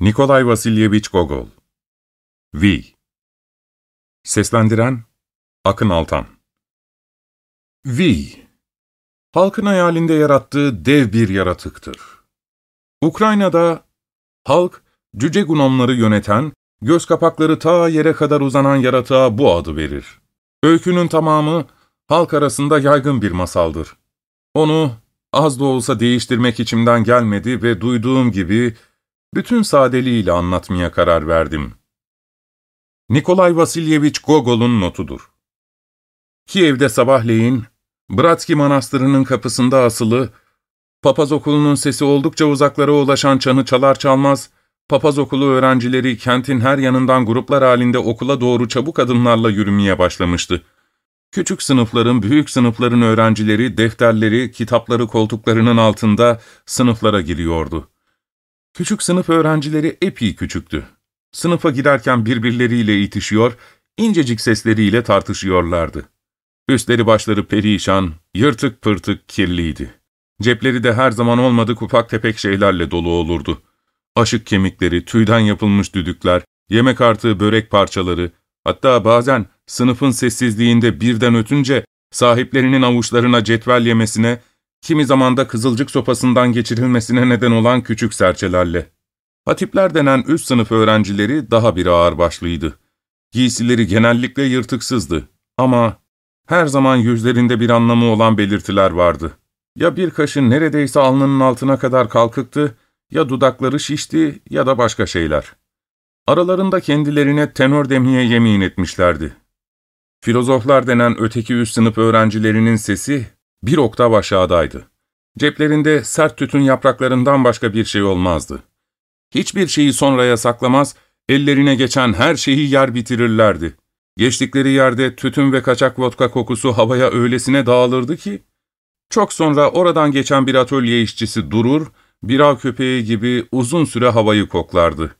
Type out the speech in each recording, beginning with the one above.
Nikolay Vasilyevich Gogol V Seslendiren Akın Altan V Halkın hayalinde yarattığı dev bir yaratıktır. Ukrayna'da halk cüce gunomları yöneten, göz kapakları ta yere kadar uzanan yaratığa bu adı verir. Öykünün tamamı halk arasında yaygın bir masaldır. Onu az da olsa değiştirmek içimden gelmedi ve duyduğum gibi bütün sadeliğiyle anlatmaya karar verdim. Nikolay Vasilyevich Gogol'un notudur. Kiev'de sabahleyin, Bratski Manastırı'nın kapısında asılı, papaz okulunun sesi oldukça uzaklara ulaşan çanı çalar çalmaz, papaz okulu öğrencileri kentin her yanından gruplar halinde okula doğru çabuk adımlarla yürümeye başlamıştı. Küçük sınıfların, büyük sınıfların öğrencileri, defterleri, kitapları koltuklarının altında sınıflara giriyordu. Küçük sınıf öğrencileri epey küçüktü. Sınıfa girerken birbirleriyle itişiyor, incecik sesleriyle tartışıyorlardı. Üstleri başları perişan, yırtık pırtık, kirliydi. Cepleri de her zaman olmadık ufak tefek şeylerle dolu olurdu. Aşık kemikleri, tüyden yapılmış düdükler, yemek artığı börek parçaları, hatta bazen sınıfın sessizliğinde birden ötünce sahiplerinin avuçlarına cetvel yemesine, kimi zamanda kızılcık sopasından geçirilmesine neden olan küçük serçelerle. Hatipler denen üst sınıf öğrencileri daha bir ağırbaşlıydı. Giysileri genellikle yırtıksızdı ama her zaman yüzlerinde bir anlamı olan belirtiler vardı. Ya bir kaşı neredeyse alnının altına kadar kalkıktı, ya dudakları şişti ya da başka şeyler. Aralarında kendilerine tenor demeye yemin etmişlerdi. Filozoflar denen öteki üst sınıf öğrencilerinin sesi bir oktav aşağıdaydı. Ceplerinde sert tütün yapraklarından başka bir şey olmazdı. Hiçbir şeyi sonraya saklamaz, ellerine geçen her şeyi yer bitirirlerdi. Geçtikleri yerde tütün ve kaçak vodka kokusu havaya öylesine dağılırdı ki, çok sonra oradan geçen bir atölye işçisi durur, bir av köpeği gibi uzun süre havayı koklardı.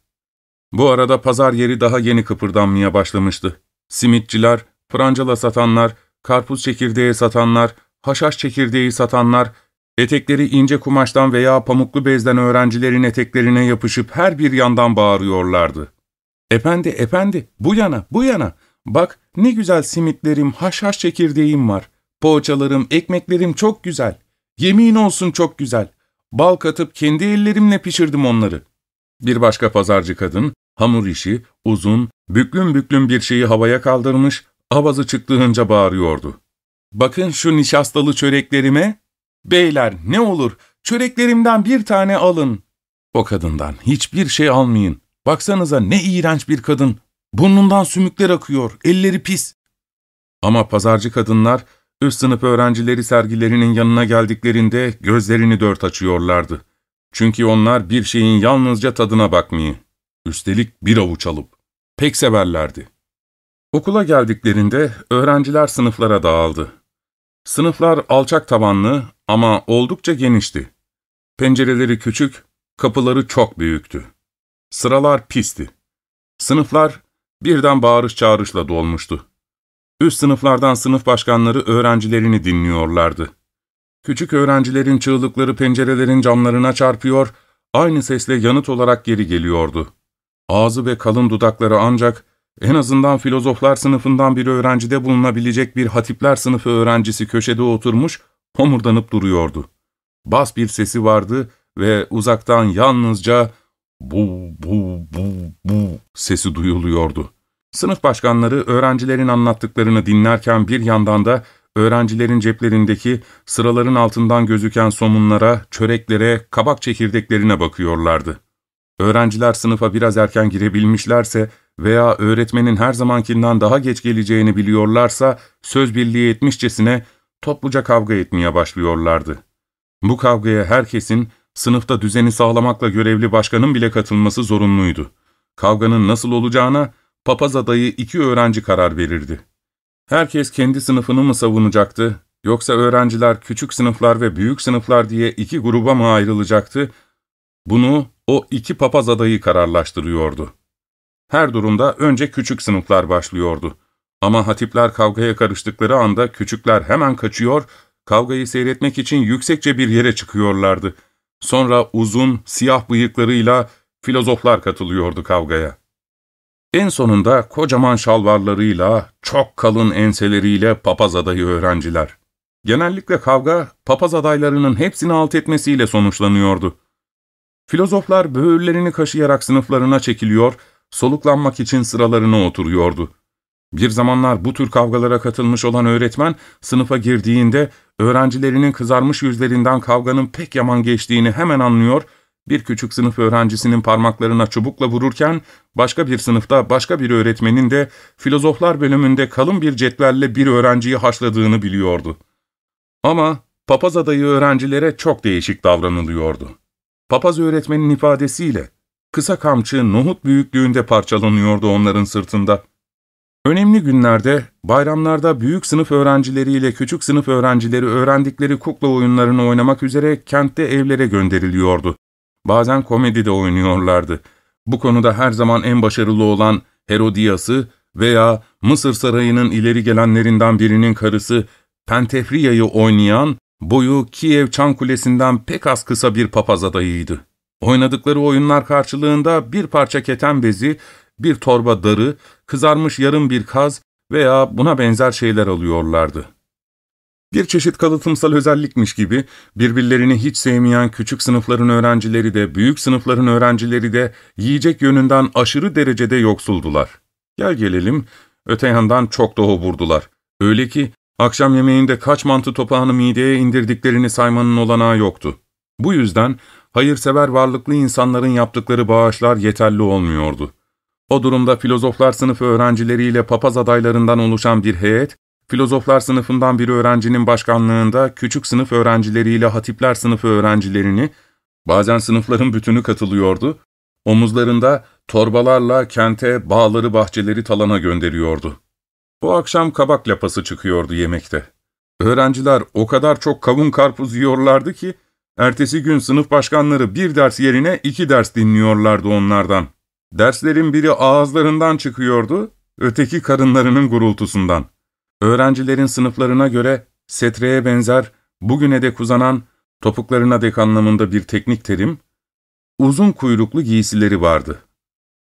Bu arada pazar yeri daha yeni kıpırdanmaya başlamıştı. Simitçiler, francala satanlar, karpuz çekirdeği satanlar, haşhaş çekirdeği satanlar, etekleri ince kumaştan veya pamuklu bezden öğrencilerin eteklerine yapışıp her bir yandan bağırıyorlardı. ''Efendi, efendi, bu yana, bu yana, bak ne güzel simitlerim, haşhaş çekirdeğim var, poğaçalarım, ekmeklerim çok güzel, yemin olsun çok güzel, bal katıp kendi ellerimle pişirdim onları.'' Bir başka pazarcı kadın, hamur işi, uzun, büklüm büklüm bir şeyi havaya kaldırmış, avazı çıktığınca bağırıyordu. Bakın şu nişastalı çöreklerime. Beyler ne olur çöreklerimden bir tane alın. O kadından hiçbir şey almayın. Baksanıza ne iğrenç bir kadın. Burnundan sümükler akıyor, elleri pis. Ama pazarcı kadınlar üst sınıf öğrencileri sergilerinin yanına geldiklerinde gözlerini dört açıyorlardı. Çünkü onlar bir şeyin yalnızca tadına bakmayı, üstelik bir avuç alıp, pek severlerdi. Okula geldiklerinde öğrenciler sınıflara dağıldı. Sınıflar alçak tavanlı ama oldukça genişti. Pencereleri küçük, kapıları çok büyüktü. Sıralar pisti. Sınıflar birden bağırış çağrışla dolmuştu. Üst sınıflardan sınıf başkanları öğrencilerini dinliyorlardı. Küçük öğrencilerin çığlıkları pencerelerin camlarına çarpıyor, aynı sesle yanıt olarak geri geliyordu. Ağzı ve kalın dudakları ancak en azından filozoflar sınıfından bir öğrencide bulunabilecek bir hatipler sınıfı öğrencisi köşede oturmuş, homurdanıp duruyordu. Bas bir sesi vardı ve uzaktan yalnızca bu bu bu bu sesi duyuluyordu. Sınıf başkanları öğrencilerin anlattıklarını dinlerken bir yandan da öğrencilerin ceplerindeki sıraların altından gözüken somunlara, çöreklere, kabak çekirdeklerine bakıyorlardı. Öğrenciler sınıfa biraz erken girebilmişlerse veya öğretmenin her zamankinden daha geç geleceğini biliyorlarsa söz birliği etmişçesine topluca kavga etmeye başlıyorlardı. Bu kavgaya herkesin sınıfta düzeni sağlamakla görevli başkanın bile katılması zorunluydu. Kavganın nasıl olacağına papaz adayı iki öğrenci karar verirdi. Herkes kendi sınıfını mı savunacaktı, yoksa öğrenciler küçük sınıflar ve büyük sınıflar diye iki gruba mı ayrılacaktı, bunu o iki papaz adayı kararlaştırıyordu. Her durumda önce küçük sınıflar başlıyordu. Ama hatipler kavgaya karıştıkları anda küçükler hemen kaçıyor, kavgayı seyretmek için yüksekçe bir yere çıkıyorlardı. Sonra uzun, siyah bıyıklarıyla filozoflar katılıyordu kavgaya. En sonunda kocaman şalvarlarıyla, çok kalın enseleriyle papaz adayı öğrenciler. Genellikle kavga, papaz adaylarının hepsini alt etmesiyle sonuçlanıyordu. Filozoflar böğürlerini kaşıyarak sınıflarına çekiliyor, soluklanmak için sıralarına oturuyordu. Bir zamanlar bu tür kavgalara katılmış olan öğretmen, sınıfa girdiğinde öğrencilerinin kızarmış yüzlerinden kavganın pek yaman geçtiğini hemen anlıyor, bir küçük sınıf öğrencisinin parmaklarına çubukla vururken, başka bir sınıfta başka bir öğretmenin de filozoflar bölümünde kalın bir cetvelle bir öğrenciyi haşladığını biliyordu. Ama papaz adayı öğrencilere çok değişik davranılıyordu. Papaz öğretmenin ifadesiyle, kısa kamçı nohut büyüklüğünde parçalanıyordu onların sırtında. Önemli günlerde, bayramlarda büyük sınıf öğrencileriyle küçük sınıf öğrencileri öğrendikleri kukla oyunlarını oynamak üzere kentte evlere gönderiliyordu. Bazen komedi de oynuyorlardı. Bu konuda her zaman en başarılı olan Herodias'ı veya Mısır sarayının ileri gelenlerinden birinin karısı Pentefriya'yı oynayan, boyu Kiev Çan Kulesi'nden pek az kısa bir papaz adayıydı. Oynadıkları oyunlar karşılığında bir parça keten bezi, bir torba darı, kızarmış yarım bir kaz veya buna benzer şeyler alıyorlardı. Bir çeşit kalıtımsal özellikmiş gibi birbirlerini hiç sevmeyen küçük sınıfların öğrencileri de büyük sınıfların öğrencileri de yiyecek yönünden aşırı derecede yoksuldular. Gel gelelim öte yandan çok da oburdular. Öyle ki akşam yemeğinde kaç mantı topağını mideye indirdiklerini saymanın olanağı yoktu. Bu yüzden hayırsever varlıklı insanların yaptıkları bağışlar yeterli olmuyordu. O durumda filozoflar sınıfı öğrencileriyle papaz adaylarından oluşan bir heyet, filozoflar sınıfından bir öğrencinin başkanlığında küçük sınıf öğrencileriyle hatipler sınıfı öğrencilerini, bazen sınıfların bütünü katılıyordu, omuzlarında torbalarla kente bağları bahçeleri talana gönderiyordu. Bu akşam kabak lapası çıkıyordu yemekte. Öğrenciler o kadar çok kavun karpuz yiyorlardı ki, ertesi gün sınıf başkanları bir ders yerine iki ders dinliyorlardı onlardan. Derslerin biri ağızlarından çıkıyordu, öteki karınlarının gurultusundan. Öğrencilerin sınıflarına göre setreye benzer, bugüne dek uzanan, topuklarına dek anlamında bir teknik terim, uzun kuyruklu giysileri vardı.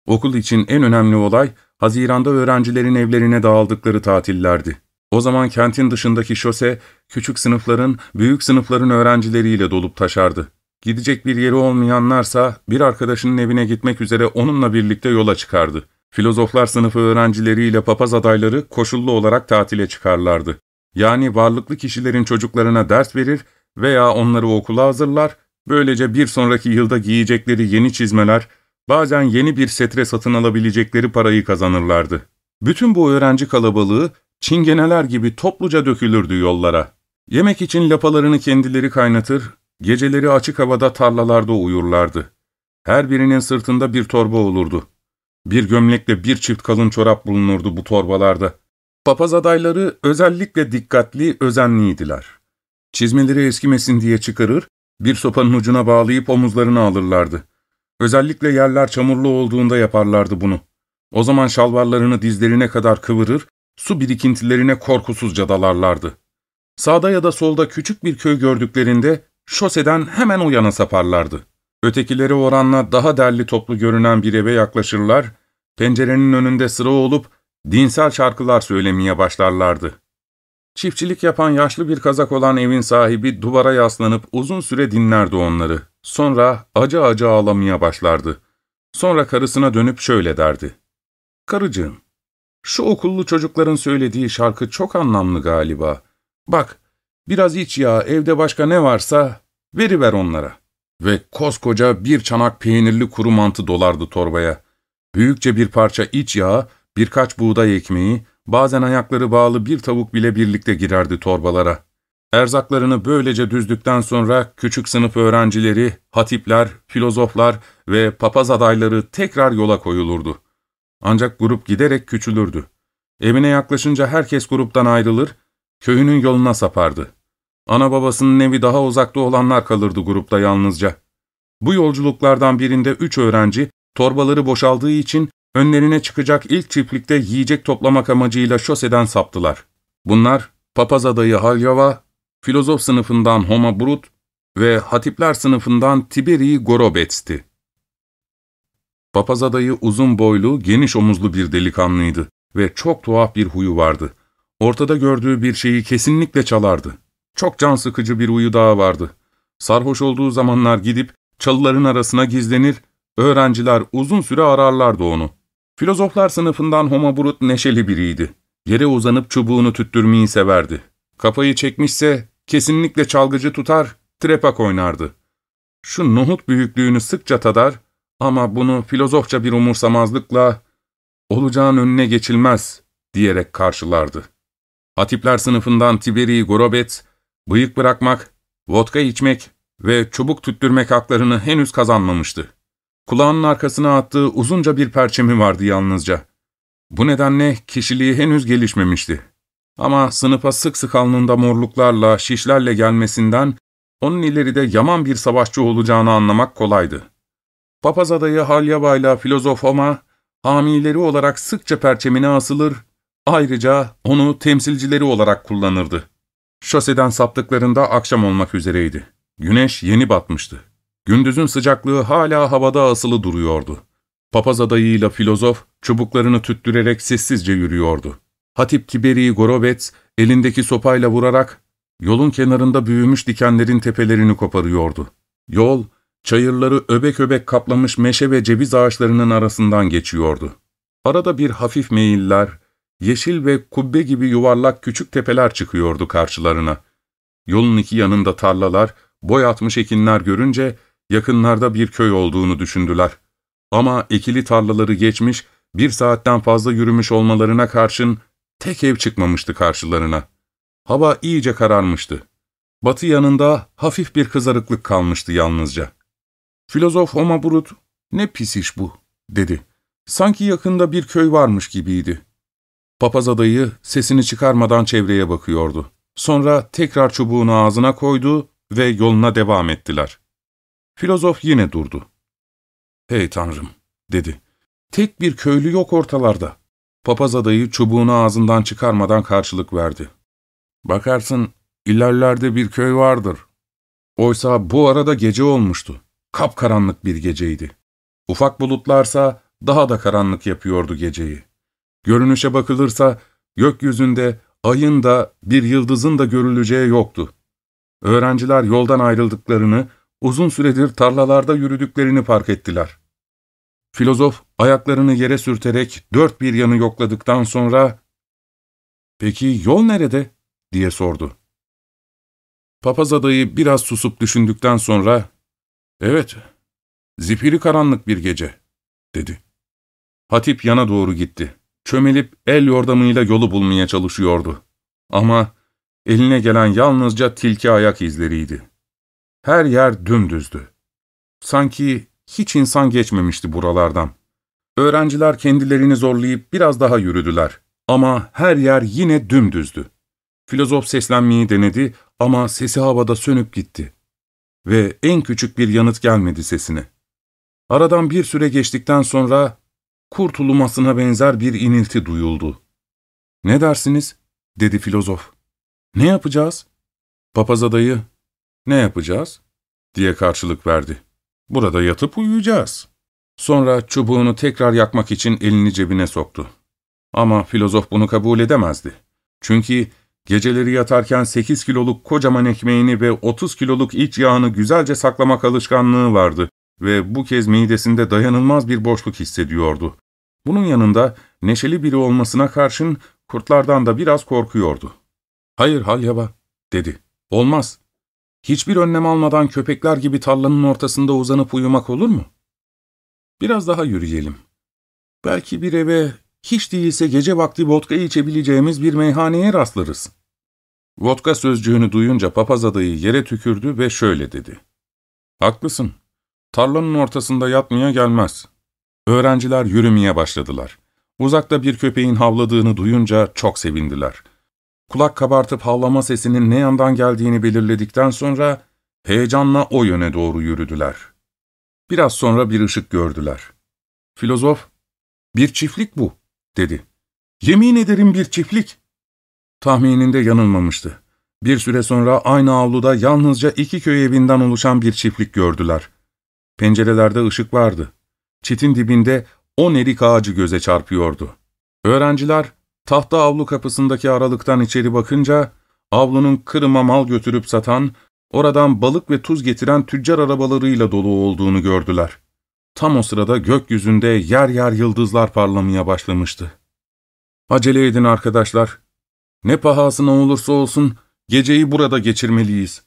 Okul için en önemli olay, Haziran'da öğrencilerin evlerine dağıldıkları tatillerdi. O zaman kentin dışındaki şose, küçük sınıfların, büyük sınıfların öğrencileriyle dolup taşardı. Gidecek bir yeri olmayanlarsa bir arkadaşının evine gitmek üzere onunla birlikte yola çıkardı. Filozoflar sınıfı öğrencileriyle papaz adayları koşullu olarak tatile çıkarlardı. Yani varlıklı kişilerin çocuklarına ders verir veya onları okula hazırlar, böylece bir sonraki yılda giyecekleri yeni çizmeler, bazen yeni bir setre satın alabilecekleri parayı kazanırlardı. Bütün bu öğrenci kalabalığı çingeneler gibi topluca dökülürdü yollara. Yemek için lapalarını kendileri kaynatır, Geceleri açık havada tarlalarda uyurlardı. Her birinin sırtında bir torba olurdu. Bir gömlekle bir çift kalın çorap bulunurdu bu torbalarda. Papaz adayları özellikle dikkatli, özenliydiler. Çizmeleri eskimesin diye çıkarır, bir sopanın ucuna bağlayıp omuzlarını alırlardı. Özellikle yerler çamurlu olduğunda yaparlardı bunu. O zaman şalvarlarını dizlerine kadar kıvırır, su birikintilerine korkusuzca dalarlardı. Sağda ya da solda küçük bir köy gördüklerinde şoseden hemen o yana saparlardı. Ötekileri oranla daha derli toplu görünen bir eve yaklaşırlar, pencerenin önünde sıra olup dinsel şarkılar söylemeye başlarlardı. Çiftçilik yapan yaşlı bir kazak olan evin sahibi duvara yaslanıp uzun süre dinlerdi onları. Sonra acı acı ağlamaya başlardı. Sonra karısına dönüp şöyle derdi. Karıcığım, şu okullu çocukların söylediği şarkı çok anlamlı galiba. Bak, Biraz iç yağ, evde başka ne varsa veriver onlara. Ve koskoca bir çanak peynirli kuru mantı dolardı torbaya. Büyükçe bir parça iç yağ, birkaç buğday ekmeği, bazen ayakları bağlı bir tavuk bile birlikte girerdi torbalara. Erzaklarını böylece düzdükten sonra küçük sınıf öğrencileri, hatipler, filozoflar ve papaz adayları tekrar yola koyulurdu. Ancak grup giderek küçülürdü. Evine yaklaşınca herkes gruptan ayrılır, Köyünün yoluna sapardı. Ana babasının evi daha uzakta olanlar kalırdı grupta yalnızca. Bu yolculuklardan birinde üç öğrenci, torbaları boşaldığı için önlerine çıkacak ilk çiftlikte yiyecek toplamak amacıyla şoseden saptılar. Bunlar, papaz adayı Halyava, filozof sınıfından Homa Brut ve hatipler sınıfından Tiberi Gorobets'ti. Papaz adayı uzun boylu, geniş omuzlu bir delikanlıydı ve çok tuhaf bir huyu vardı. Ortada gördüğü bir şeyi kesinlikle çalardı. Çok can sıkıcı bir huyu daha vardı. Sarhoş olduğu zamanlar gidip çalıların arasına gizlenir, öğrenciler uzun süre ararlardı onu. Filozoflar sınıfından Homo Brut neşeli biriydi. Yere uzanıp çubuğunu tüttürmeyi severdi. Kafayı çekmişse kesinlikle çalgıcı tutar, trepak oynardı. Şu nohut büyüklüğünü sıkça tadar ama bunu filozofça bir umursamazlıkla olacağın önüne geçilmez diyerek karşılardı. Hatipler sınıfından Tiberi Gorobet, bıyık bırakmak, vodka içmek ve çubuk tüttürmek haklarını henüz kazanmamıştı. Kulağının arkasına attığı uzunca bir perçemi vardı yalnızca. Bu nedenle kişiliği henüz gelişmemişti. Ama sınıfa sık sık alnında morluklarla, şişlerle gelmesinden onun ileride yaman bir savaşçı olacağını anlamak kolaydı. Papaz adayı Halyaba'yla filozof Homa, hamileri olarak sıkça perçemine asılır, ayrıca onu temsilcileri olarak kullanırdı. Şoseden saptıklarında akşam olmak üzereydi. Güneş yeni batmıştı. Gündüzün sıcaklığı hala havada asılı duruyordu. Papaz adayıyla filozof çubuklarını tüttürerek sessizce yürüyordu. Hatip Tiberi Gorobets elindeki sopayla vurarak yolun kenarında büyümüş dikenlerin tepelerini koparıyordu. Yol, çayırları öbek öbek kaplamış meşe ve ceviz ağaçlarının arasından geçiyordu. Arada bir hafif meyiller, yeşil ve kubbe gibi yuvarlak küçük tepeler çıkıyordu karşılarına. Yolun iki yanında tarlalar, boy atmış ekinler görünce yakınlarda bir köy olduğunu düşündüler. Ama ekili tarlaları geçmiş, bir saatten fazla yürümüş olmalarına karşın tek ev çıkmamıştı karşılarına. Hava iyice kararmıştı. Batı yanında hafif bir kızarıklık kalmıştı yalnızca. Filozof Homa Brut, ''Ne pis iş bu?'' dedi. Sanki yakında bir köy varmış gibiydi. Papaz adayı sesini çıkarmadan çevreye bakıyordu. Sonra tekrar çubuğunu ağzına koydu ve yoluna devam ettiler. Filozof yine durdu. ''Hey tanrım'' dedi. ''Tek bir köylü yok ortalarda.'' Papaz adayı çubuğunu ağzından çıkarmadan karşılık verdi. ''Bakarsın ilerlerde bir köy vardır.'' Oysa bu arada gece olmuştu. Kapkaranlık bir geceydi. Ufak bulutlarsa daha da karanlık yapıyordu geceyi. Görünüşe bakılırsa gökyüzünde ayın da bir yıldızın da görüleceği yoktu. Öğrenciler yoldan ayrıldıklarını, uzun süredir tarlalarda yürüdüklerini fark ettiler. Filozof ayaklarını yere sürterek dört bir yanı yokladıktan sonra ''Peki yol nerede?'' diye sordu. Papaz adayı biraz susup düşündükten sonra ''Evet, zifiri karanlık bir gece.'' dedi. Hatip yana doğru gitti. Çömelip el yordamıyla yolu bulmaya çalışıyordu. Ama eline gelen yalnızca tilki ayak izleriydi. Her yer dümdüzdü. Sanki hiç insan geçmemişti buralardan. Öğrenciler kendilerini zorlayıp biraz daha yürüdüler. Ama her yer yine dümdüzdü. Filozof seslenmeyi denedi ama sesi havada sönüp gitti. Ve en küçük bir yanıt gelmedi sesine. Aradan bir süre geçtikten sonra kurtulumasına benzer bir inilti duyuldu. ''Ne dersiniz?'' dedi filozof. ''Ne yapacağız?'' Papaz adayı ''Ne yapacağız?'' diye karşılık verdi. ''Burada yatıp uyuyacağız.'' Sonra çubuğunu tekrar yakmak için elini cebine soktu. Ama filozof bunu kabul edemezdi. Çünkü geceleri yatarken 8 kiloluk kocaman ekmeğini ve 30 kiloluk iç yağını güzelce saklamak alışkanlığı vardı ve bu kez midesinde dayanılmaz bir boşluk hissediyordu. Bunun yanında neşeli biri olmasına karşın kurtlardan da biraz korkuyordu. ''Hayır Halyaba'' dedi. ''Olmaz. Hiçbir önlem almadan köpekler gibi tarlanın ortasında uzanıp uyumak olur mu? Biraz daha yürüyelim. Belki bir eve, hiç değilse gece vakti vodka içebileceğimiz bir meyhaneye rastlarız. Vodka sözcüğünü duyunca papaz adayı yere tükürdü ve şöyle dedi. Haklısın. Tarlanın ortasında yatmaya gelmez. Öğrenciler yürümeye başladılar. Uzakta bir köpeğin havladığını duyunca çok sevindiler. Kulak kabartıp havlama sesinin ne yandan geldiğini belirledikten sonra heyecanla o yöne doğru yürüdüler. Biraz sonra bir ışık gördüler. Filozof, ''Bir çiftlik bu.'' Dedi. ''Yemin ederim bir çiftlik.'' Tahmininde yanılmamıştı. Bir süre sonra aynı avluda yalnızca iki köy evinden oluşan bir çiftlik gördüler. Pencerelerde ışık vardı. çitin dibinde on erik ağacı göze çarpıyordu. Öğrenciler tahta avlu kapısındaki aralıktan içeri bakınca avlunun Kırım'a mal götürüp satan, oradan balık ve tuz getiren tüccar arabalarıyla dolu olduğunu gördüler. Tam o sırada gökyüzünde yer yer yıldızlar parlamaya başlamıştı. Acele edin arkadaşlar. Ne pahasına olursa olsun geceyi burada geçirmeliyiz.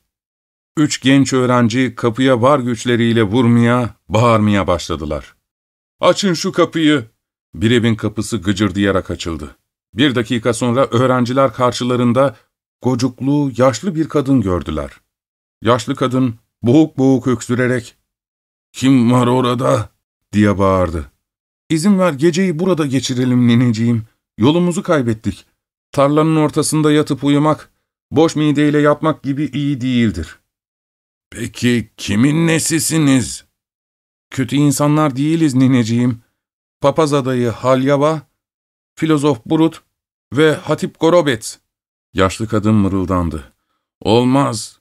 Üç genç öğrenci kapıya var güçleriyle vurmaya, bağırmaya başladılar. ''Açın şu kapıyı!'' Bir evin kapısı gıcırdayarak açıldı. Bir dakika sonra öğrenciler karşılarında gocuklu, yaşlı bir kadın gördüler. Yaşlı kadın boğuk boğuk öksürerek ''Kim var orada?'' diye bağırdı. ''İzin ver geceyi burada geçirelim nineciğim. Yolumuzu kaybettik. Tarlanın ortasında yatıp uyumak, boş mideyle yatmak gibi iyi değildir.'' ''Peki kimin nesisiniz?'' ''Kötü insanlar değiliz nineciğim. Papaz adayı Halyava, filozof Burut ve Hatip Gorobets.'' Yaşlı kadın mırıldandı. ''Olmaz.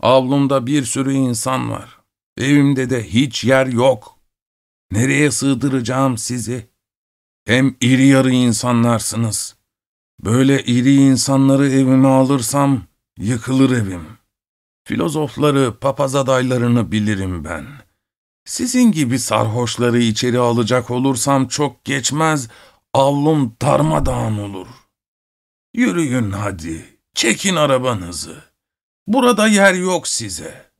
Avlumda bir sürü insan var. Evimde de hiç yer yok. Nereye sığdıracağım sizi? Hem iri yarı insanlarsınız. Böyle iri insanları evime alırsam yıkılır evim. Filozofları, papaz adaylarını bilirim ben. Sizin gibi sarhoşları içeri alacak olursam çok geçmez, avlum darmadağın olur. Yürüyün hadi, çekin arabanızı. Burada yer yok size.''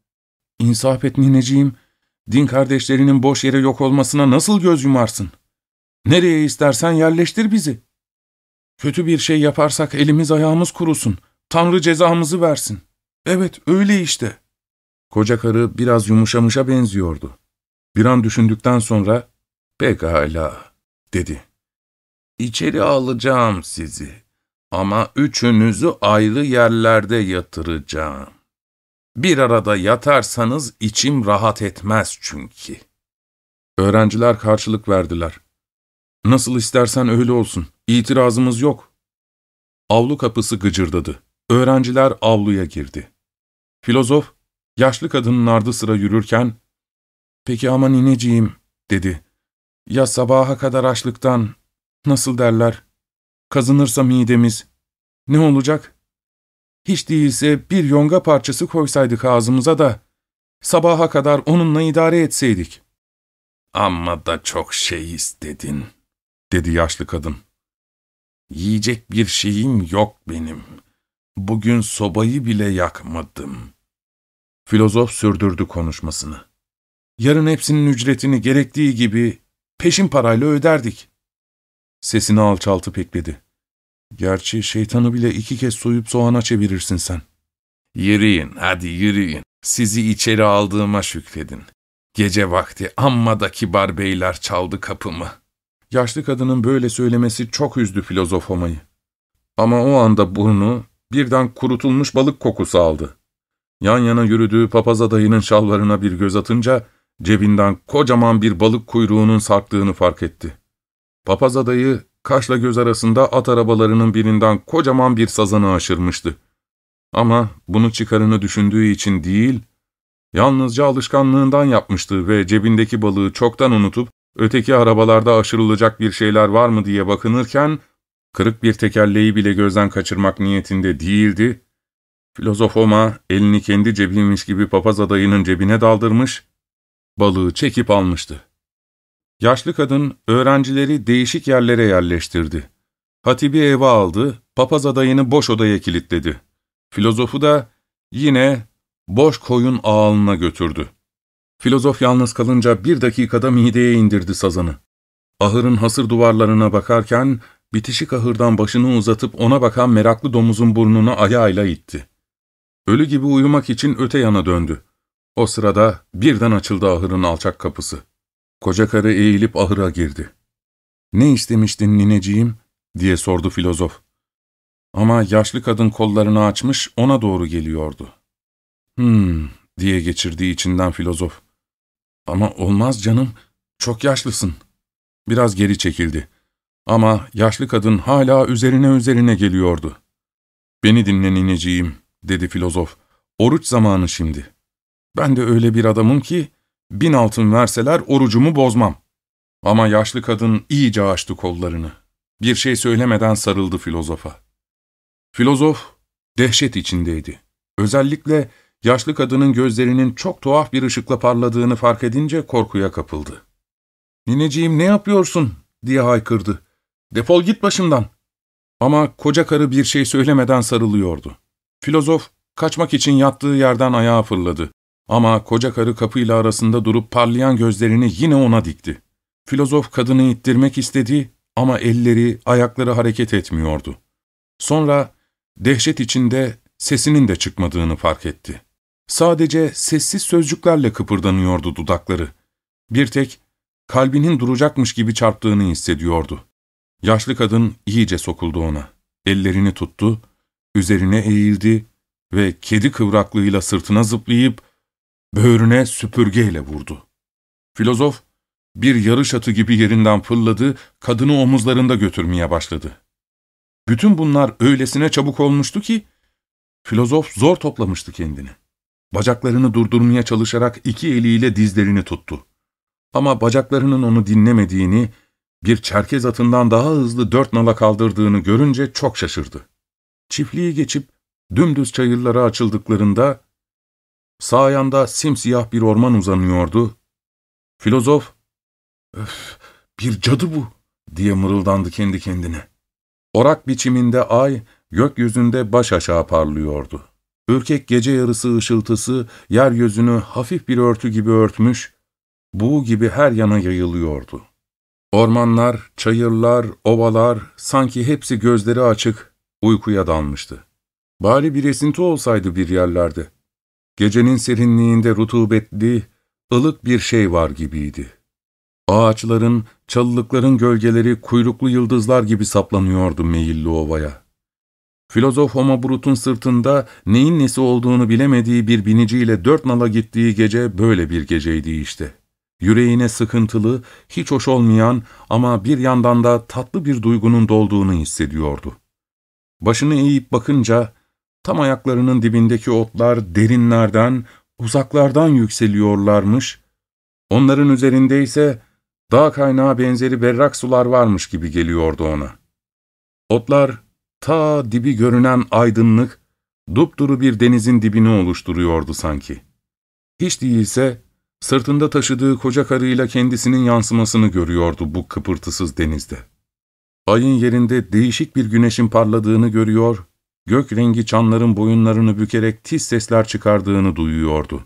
İnsaf et nineciğim, din kardeşlerinin boş yere yok olmasına nasıl göz yumarsın? Nereye istersen yerleştir bizi. Kötü bir şey yaparsak elimiz ayağımız kurusun, Tanrı cezamızı versin. Evet, öyle işte. Koca karı biraz yumuşamışa benziyordu. Bir an düşündükten sonra, pekala, dedi. İçeri alacağım sizi ama üçünüzü ayrı yerlerde yatıracağım. Bir arada yatarsanız içim rahat etmez çünkü. Öğrenciler karşılık verdiler. Nasıl istersen öyle olsun, itirazımız yok. Avlu kapısı gıcırdadı. Öğrenciler avluya girdi. Filozof, yaşlı kadının ardı sıra yürürken, ''Peki ama nineciğim'' dedi. ''Ya sabaha kadar açlıktan, nasıl derler, kazınırsa midemiz, ne olacak?'' Hiç değilse bir yonga parçası koysaydık ağzımıza da sabaha kadar onunla idare etseydik. Amma da çok şey istedin, dedi yaşlı kadın. Yiyecek bir şeyim yok benim. Bugün sobayı bile yakmadım. Filozof sürdürdü konuşmasını. Yarın hepsinin ücretini gerektiği gibi peşin parayla öderdik. Sesini alçaltıp ekledi. Gerçi şeytanı bile iki kez soyup soğana çevirirsin sen. Yürüyün, hadi yürüyün. Sizi içeri aldığıma şükredin. Gece vakti amma da kibar beyler çaldı kapımı. Yaşlı kadının böyle söylemesi çok üzdü filozof Homa'yı. Ama o anda burnu birden kurutulmuş balık kokusu aldı. Yan yana yürüdüğü papaz adayının şalvarına bir göz atınca cebinden kocaman bir balık kuyruğunun sarktığını fark etti. Papaz adayı kaşla göz arasında at arabalarının birinden kocaman bir sazanı aşırmıştı. Ama bunu çıkarını düşündüğü için değil, yalnızca alışkanlığından yapmıştı ve cebindeki balığı çoktan unutup öteki arabalarda aşırılacak bir şeyler var mı diye bakınırken, kırık bir tekerleği bile gözden kaçırmak niyetinde değildi. Filozof Oma elini kendi cebiymiş gibi papaz adayının cebine daldırmış, balığı çekip almıştı. Yaşlı kadın öğrencileri değişik yerlere yerleştirdi. Hatibi eve aldı, papaz adayını boş odaya kilitledi. Filozofu da yine boş koyun ağalına götürdü. Filozof yalnız kalınca bir dakikada mideye indirdi sazanı. Ahırın hasır duvarlarına bakarken bitişik ahırdan başını uzatıp ona bakan meraklı domuzun burnunu ayağıyla itti. Ölü gibi uyumak için öte yana döndü. O sırada birden açıldı ahırın alçak kapısı. Koca karı eğilip ahıra girdi. ''Ne istemiştin nineciğim?'' diye sordu filozof. Ama yaşlı kadın kollarını açmış ona doğru geliyordu. ''Hmm'' diye geçirdiği içinden filozof. ''Ama olmaz canım, çok yaşlısın.'' Biraz geri çekildi. Ama yaşlı kadın hala üzerine üzerine geliyordu. ''Beni dinle nineciğim'' dedi filozof. ''Oruç zamanı şimdi. Ben de öyle bir adamım ki bin altın verseler orucumu bozmam. Ama yaşlı kadın iyice açtı kollarını. Bir şey söylemeden sarıldı filozofa. Filozof dehşet içindeydi. Özellikle yaşlı kadının gözlerinin çok tuhaf bir ışıkla parladığını fark edince korkuya kapıldı. ''Nineciğim ne yapıyorsun?'' diye haykırdı. ''Defol git başımdan.'' Ama koca karı bir şey söylemeden sarılıyordu. Filozof kaçmak için yattığı yerden ayağa fırladı. Ama koca karı kapıyla arasında durup parlayan gözlerini yine ona dikti. Filozof kadını ittirmek istedi ama elleri, ayakları hareket etmiyordu. Sonra dehşet içinde sesinin de çıkmadığını fark etti. Sadece sessiz sözcüklerle kıpırdanıyordu dudakları. Bir tek kalbinin duracakmış gibi çarptığını hissediyordu. Yaşlı kadın iyice sokuldu ona. Ellerini tuttu, üzerine eğildi ve kedi kıvraklığıyla sırtına zıplayıp böğrüne süpürgeyle vurdu. Filozof bir yarış atı gibi yerinden fırladı, kadını omuzlarında götürmeye başladı. Bütün bunlar öylesine çabuk olmuştu ki, filozof zor toplamıştı kendini. Bacaklarını durdurmaya çalışarak iki eliyle dizlerini tuttu. Ama bacaklarının onu dinlemediğini, bir çerkez atından daha hızlı dört nala kaldırdığını görünce çok şaşırdı. Çiftliği geçip dümdüz çayırlara açıldıklarında, sağ yanda simsiyah bir orman uzanıyordu. Filozof, ''Öf, bir cadı bu.'' diye mırıldandı kendi kendine. Orak biçiminde ay, gökyüzünde baş aşağı parlıyordu. Ürkek gece yarısı ışıltısı, yeryüzünü hafif bir örtü gibi örtmüş, buğu gibi her yana yayılıyordu. Ormanlar, çayırlar, ovalar, sanki hepsi gözleri açık, uykuya dalmıştı. Bari bir esinti olsaydı bir yerlerde. Gecenin serinliğinde rutubetli, ılık bir şey var gibiydi. Ağaçların, çalılıkların gölgeleri kuyruklu yıldızlar gibi saplanıyordu meyilli ovaya. Filozof Homo Brut'un sırtında neyin nesi olduğunu bilemediği bir biniciyle dört nala gittiği gece böyle bir geceydi işte. Yüreğine sıkıntılı, hiç hoş olmayan ama bir yandan da tatlı bir duygunun dolduğunu hissediyordu. Başını eğip bakınca, tam ayaklarının dibindeki otlar derinlerden, uzaklardan yükseliyorlarmış, onların üzerinde ise dağ kaynağı benzeri berrak sular varmış gibi geliyordu ona. Otlar, ta dibi görünen aydınlık, dupduru bir denizin dibini oluşturuyordu sanki. Hiç değilse, Sırtında taşıdığı koca karıyla kendisinin yansımasını görüyordu bu kıpırtısız denizde. Ayın yerinde değişik bir güneşin parladığını görüyor, gök rengi çanların boyunlarını bükerek tiz sesler çıkardığını duyuyordu.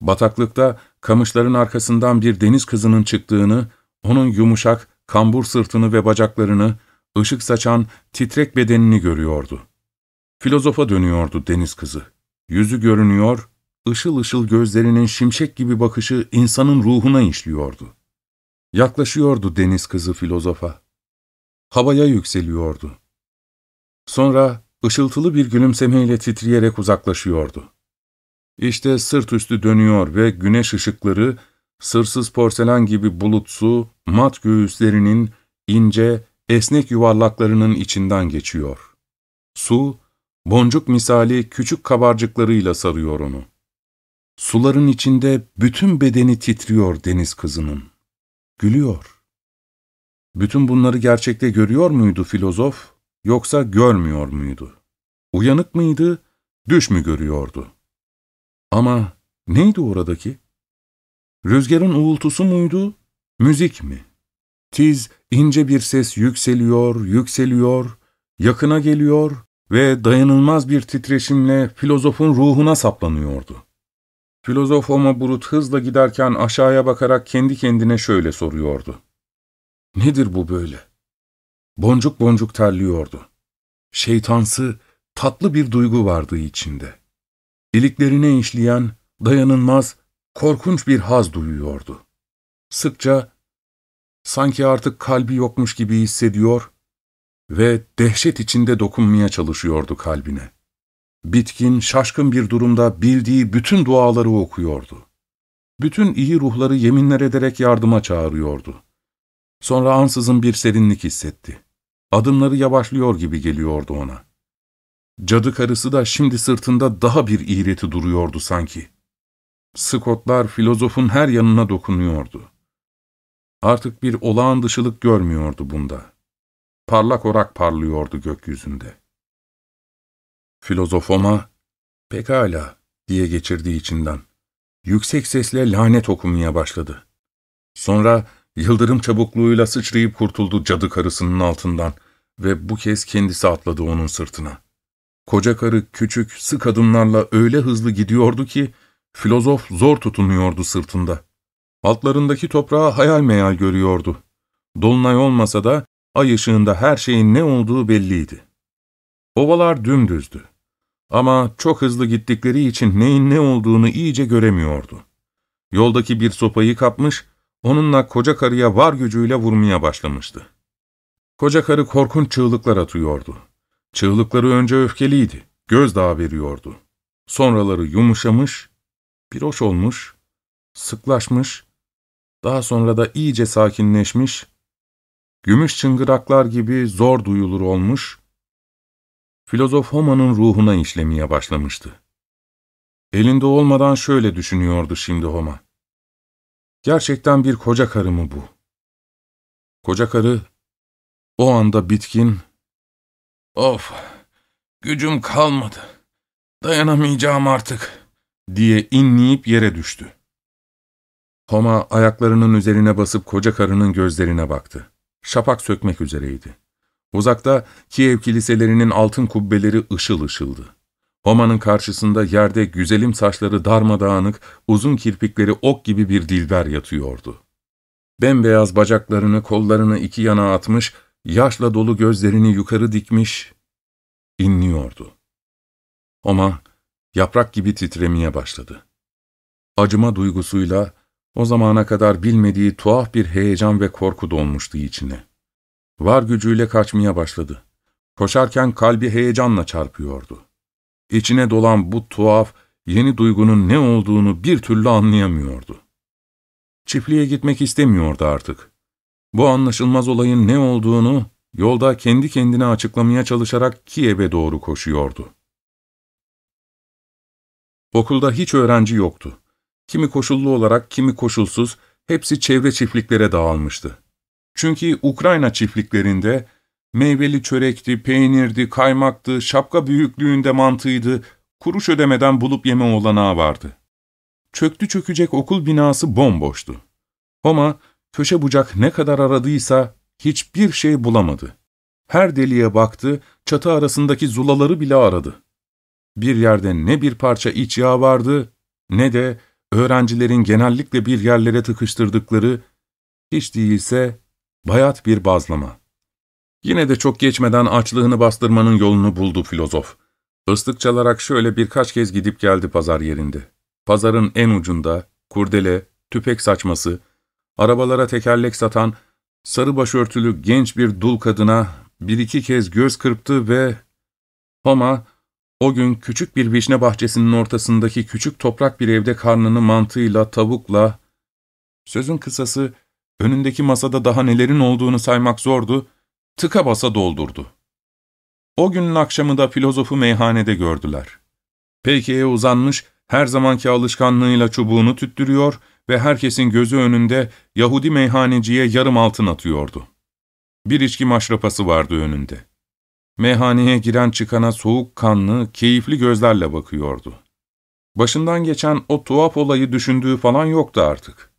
Bataklıkta kamışların arkasından bir deniz kızının çıktığını, onun yumuşak, kambur sırtını ve bacaklarını, ışık saçan, titrek bedenini görüyordu. Filozofa dönüyordu deniz kızı. Yüzü görünüyor, ışıl ışıl gözlerinin şimşek gibi bakışı insanın ruhuna işliyordu. Yaklaşıyordu deniz kızı filozofa. Havaya yükseliyordu. Sonra ışıltılı bir gülümsemeyle titreyerek uzaklaşıyordu. İşte sırt üstü dönüyor ve güneş ışıkları, sırsız porselen gibi bulutsu, mat göğüslerinin ince, esnek yuvarlaklarının içinden geçiyor. Su, boncuk misali küçük kabarcıklarıyla sarıyor onu. Suların içinde bütün bedeni titriyor deniz kızının. Gülüyor. Bütün bunları gerçekte görüyor muydu filozof, yoksa görmüyor muydu? Uyanık mıydı, düş mü görüyordu? Ama neydi oradaki? Rüzgarın uğultusu muydu, müzik mi? Tiz, ince bir ses yükseliyor, yükseliyor, yakına geliyor ve dayanılmaz bir titreşimle filozofun ruhuna saplanıyordu. Filozof Homo Brut hızla giderken aşağıya bakarak kendi kendine şöyle soruyordu. Nedir bu böyle? Boncuk boncuk terliyordu. Şeytansı, tatlı bir duygu vardı içinde. İliklerine işleyen, dayanılmaz, korkunç bir haz duyuyordu. Sıkça, sanki artık kalbi yokmuş gibi hissediyor ve dehşet içinde dokunmaya çalışıyordu kalbine. Bitkin, şaşkın bir durumda bildiği bütün duaları okuyordu. Bütün iyi ruhları yeminler ederek yardıma çağırıyordu. Sonra ansızın bir serinlik hissetti. Adımları yavaşlıyor gibi geliyordu ona. Cadı karısı da şimdi sırtında daha bir iğreti duruyordu sanki. Skotlar filozofun her yanına dokunuyordu. Artık bir olağan dışılık görmüyordu bunda. Parlak orak parlıyordu gökyüzünde. Filozofoma, pekala diye geçirdi içinden. Yüksek sesle lanet okumaya başladı. Sonra yıldırım çabukluğuyla sıçrayıp kurtuldu cadı karısının altından ve bu kez kendisi atladı onun sırtına. Koca karı küçük, sık adımlarla öyle hızlı gidiyordu ki, filozof zor tutunuyordu sırtında. Altlarındaki toprağı hayal meyal görüyordu. Dolunay olmasa da ay ışığında her şeyin ne olduğu belliydi. Ovalar dümdüzdü. Ama çok hızlı gittikleri için neyin ne olduğunu iyice göremiyordu. Yoldaki bir sopayı kapmış, onunla koca karıya var gücüyle vurmaya başlamıştı. Koca karı korkunç çığlıklar atıyordu. Çığlıkları önce öfkeliydi, gözdağı veriyordu. Sonraları yumuşamış, bir hoş olmuş, sıklaşmış, daha sonra da iyice sakinleşmiş, gümüş çıngıraklar gibi zor duyulur olmuş, filozof Homa'nın ruhuna işlemeye başlamıştı. Elinde olmadan şöyle düşünüyordu şimdi Homa. Gerçekten bir koca karı mı bu? Koca karı o anda bitkin, ''Of, gücüm kalmadı, dayanamayacağım artık.'' diye inleyip yere düştü. Homa ayaklarının üzerine basıp koca karının gözlerine baktı. Şapak sökmek üzereydi. Uzakta Kiev kiliselerinin altın kubbeleri ışıl ışıldı. Homa'nın karşısında yerde güzelim saçları darmadağınık, uzun kirpikleri ok gibi bir dilber yatıyordu. Bembeyaz bacaklarını, kollarını iki yana atmış, yaşla dolu gözlerini yukarı dikmiş, inliyordu. Homa, yaprak gibi titremeye başladı. Acıma duygusuyla, o zamana kadar bilmediği tuhaf bir heyecan ve korku dolmuştu içine. Var gücüyle kaçmaya başladı. Koşarken kalbi heyecanla çarpıyordu. İçine dolan bu tuhaf, yeni duygunun ne olduğunu bir türlü anlayamıyordu. Çiftliğe gitmek istemiyordu artık. Bu anlaşılmaz olayın ne olduğunu yolda kendi kendine açıklamaya çalışarak Kiev'e doğru koşuyordu. Okulda hiç öğrenci yoktu. Kimi koşullu olarak, kimi koşulsuz, hepsi çevre çiftliklere dağılmıştı. Çünkü Ukrayna çiftliklerinde meyveli çörekti, peynirdi, kaymaktı, şapka büyüklüğünde mantıydı, kuruş ödemeden bulup yeme olanağı vardı. Çöktü çökecek okul binası bomboştu. Homa, köşe bucak ne kadar aradıysa hiçbir şey bulamadı. Her deliğe baktı, çatı arasındaki zulaları bile aradı. Bir yerde ne bir parça iç yağ vardı, ne de öğrencilerin genellikle bir yerlere tıkıştırdıkları, hiç değilse bayat bir bazlama. Yine de çok geçmeden açlığını bastırmanın yolunu buldu filozof. Islık çalarak şöyle birkaç kez gidip geldi pazar yerinde. Pazarın en ucunda, kurdele, tüpek saçması, arabalara tekerlek satan, sarı başörtülü genç bir dul kadına bir iki kez göz kırptı ve... Homa, o gün küçük bir vişne bahçesinin ortasındaki küçük toprak bir evde karnını mantığıyla, tavukla... Sözün kısası, önündeki masada daha nelerin olduğunu saymak zordu, tıka basa doldurdu. O günün akşamı da filozofu meyhanede gördüler. Peyki'ye uzanmış, her zamanki alışkanlığıyla çubuğunu tüttürüyor ve herkesin gözü önünde Yahudi meyhaneciye yarım altın atıyordu. Bir içki maşrapası vardı önünde. Meyhaneye giren çıkana soğuk kanlı, keyifli gözlerle bakıyordu. Başından geçen o tuhaf olayı düşündüğü falan yoktu artık.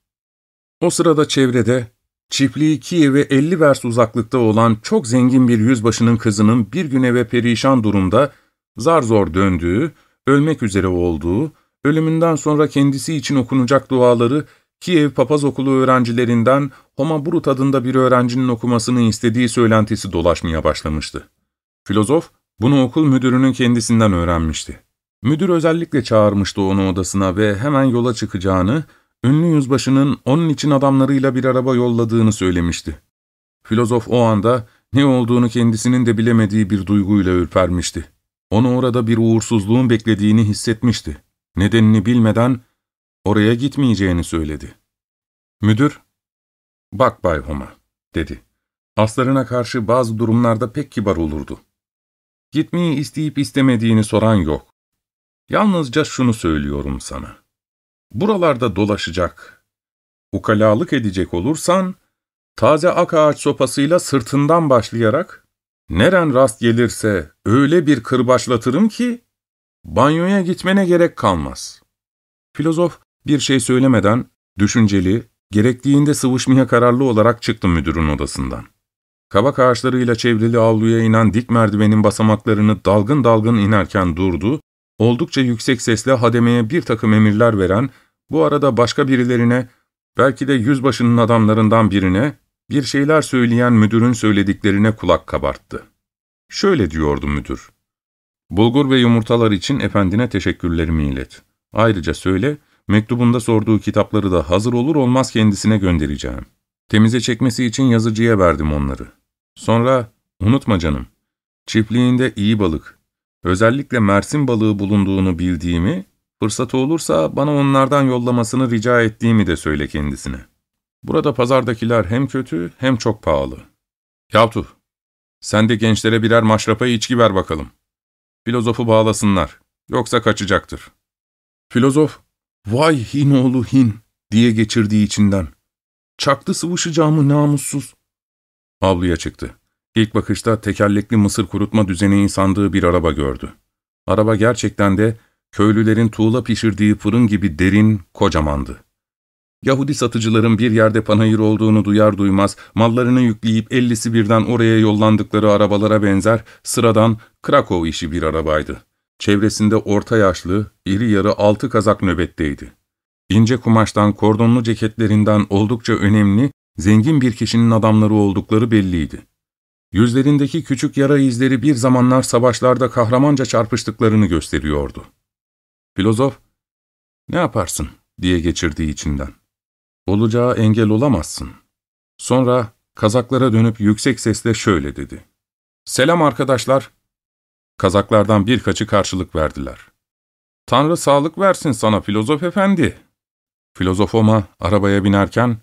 O sırada çevrede, çiftliği Kiev'e 50 vers uzaklıkta olan çok zengin bir yüzbaşının kızının bir gün eve perişan durumda, zar zor döndüğü, ölmek üzere olduğu, ölümünden sonra kendisi için okunacak duaları Kiev papaz okulu öğrencilerinden Homa Brut adında bir öğrencinin okumasını istediği söylentisi dolaşmaya başlamıştı. Filozof, bunu okul müdürünün kendisinden öğrenmişti. Müdür özellikle çağırmıştı onu odasına ve hemen yola çıkacağını, ünlü yüzbaşının onun için adamlarıyla bir araba yolladığını söylemişti. Filozof o anda ne olduğunu kendisinin de bilemediği bir duyguyla ürpermişti. Onu orada bir uğursuzluğun beklediğini hissetmişti. Nedenini bilmeden oraya gitmeyeceğini söyledi. Müdür, ''Bak Bay Homa'' dedi. Aslarına karşı bazı durumlarda pek kibar olurdu. Gitmeyi isteyip istemediğini soran yok. Yalnızca şunu söylüyorum sana. Buralarda dolaşacak, ukalalık edecek olursan, taze ak ağaç sopasıyla sırtından başlayarak, neren rast gelirse öyle bir kırbaçlatırım ki, banyoya gitmene gerek kalmaz. Filozof bir şey söylemeden, düşünceli, gerektiğinde sıvışmaya kararlı olarak çıktı müdürün odasından. Kabak ağaçlarıyla çevrili avluya inen dik merdivenin basamaklarını dalgın dalgın inerken durdu, oldukça yüksek sesle hademeye bir takım emirler veren, bu arada başka birilerine, belki de yüzbaşının adamlarından birine, bir şeyler söyleyen müdürün söylediklerine kulak kabarttı. Şöyle diyordu müdür. Bulgur ve yumurtalar için efendine teşekkürlerimi ilet. Ayrıca söyle, mektubunda sorduğu kitapları da hazır olur olmaz kendisine göndereceğim. Temize çekmesi için yazıcıya verdim onları. Sonra, unutma canım, çiftliğinde iyi balık, özellikle mersin balığı bulunduğunu bildiğimi, fırsatı olursa bana onlardan yollamasını rica ettiğimi de söyle kendisine. Burada pazardakiler hem kötü hem çok pahalı. Yavtu, sen de gençlere birer maşrapa içki ver bakalım. Filozofu bağlasınlar, yoksa kaçacaktır. Filozof, vay hinoğlu hin diye geçirdiği içinden. Çaktı sıvışacağımı namussuz. Avluya çıktı. İlk bakışta tekerlekli mısır kurutma düzeneği sandığı bir araba gördü. Araba gerçekten de köylülerin tuğla pişirdiği fırın gibi derin, kocamandı. Yahudi satıcıların bir yerde panayır olduğunu duyar duymaz, mallarını yükleyip ellisi birden oraya yollandıkları arabalara benzer, sıradan Krakow işi bir arabaydı. Çevresinde orta yaşlı, iri yarı altı kazak nöbetteydi. İnce kumaştan, kordonlu ceketlerinden oldukça önemli, zengin bir kişinin adamları oldukları belliydi. Yüzlerindeki küçük yara izleri bir zamanlar savaşlarda kahramanca çarpıştıklarını gösteriyordu. Filozof, ''Ne yaparsın?'' diye geçirdiği içinden. ''Olacağı engel olamazsın.'' Sonra kazaklara dönüp yüksek sesle şöyle dedi. ''Selam arkadaşlar.'' Kazaklardan birkaçı karşılık verdiler. ''Tanrı sağlık versin sana filozof efendi.'' Filozofoma arabaya binerken,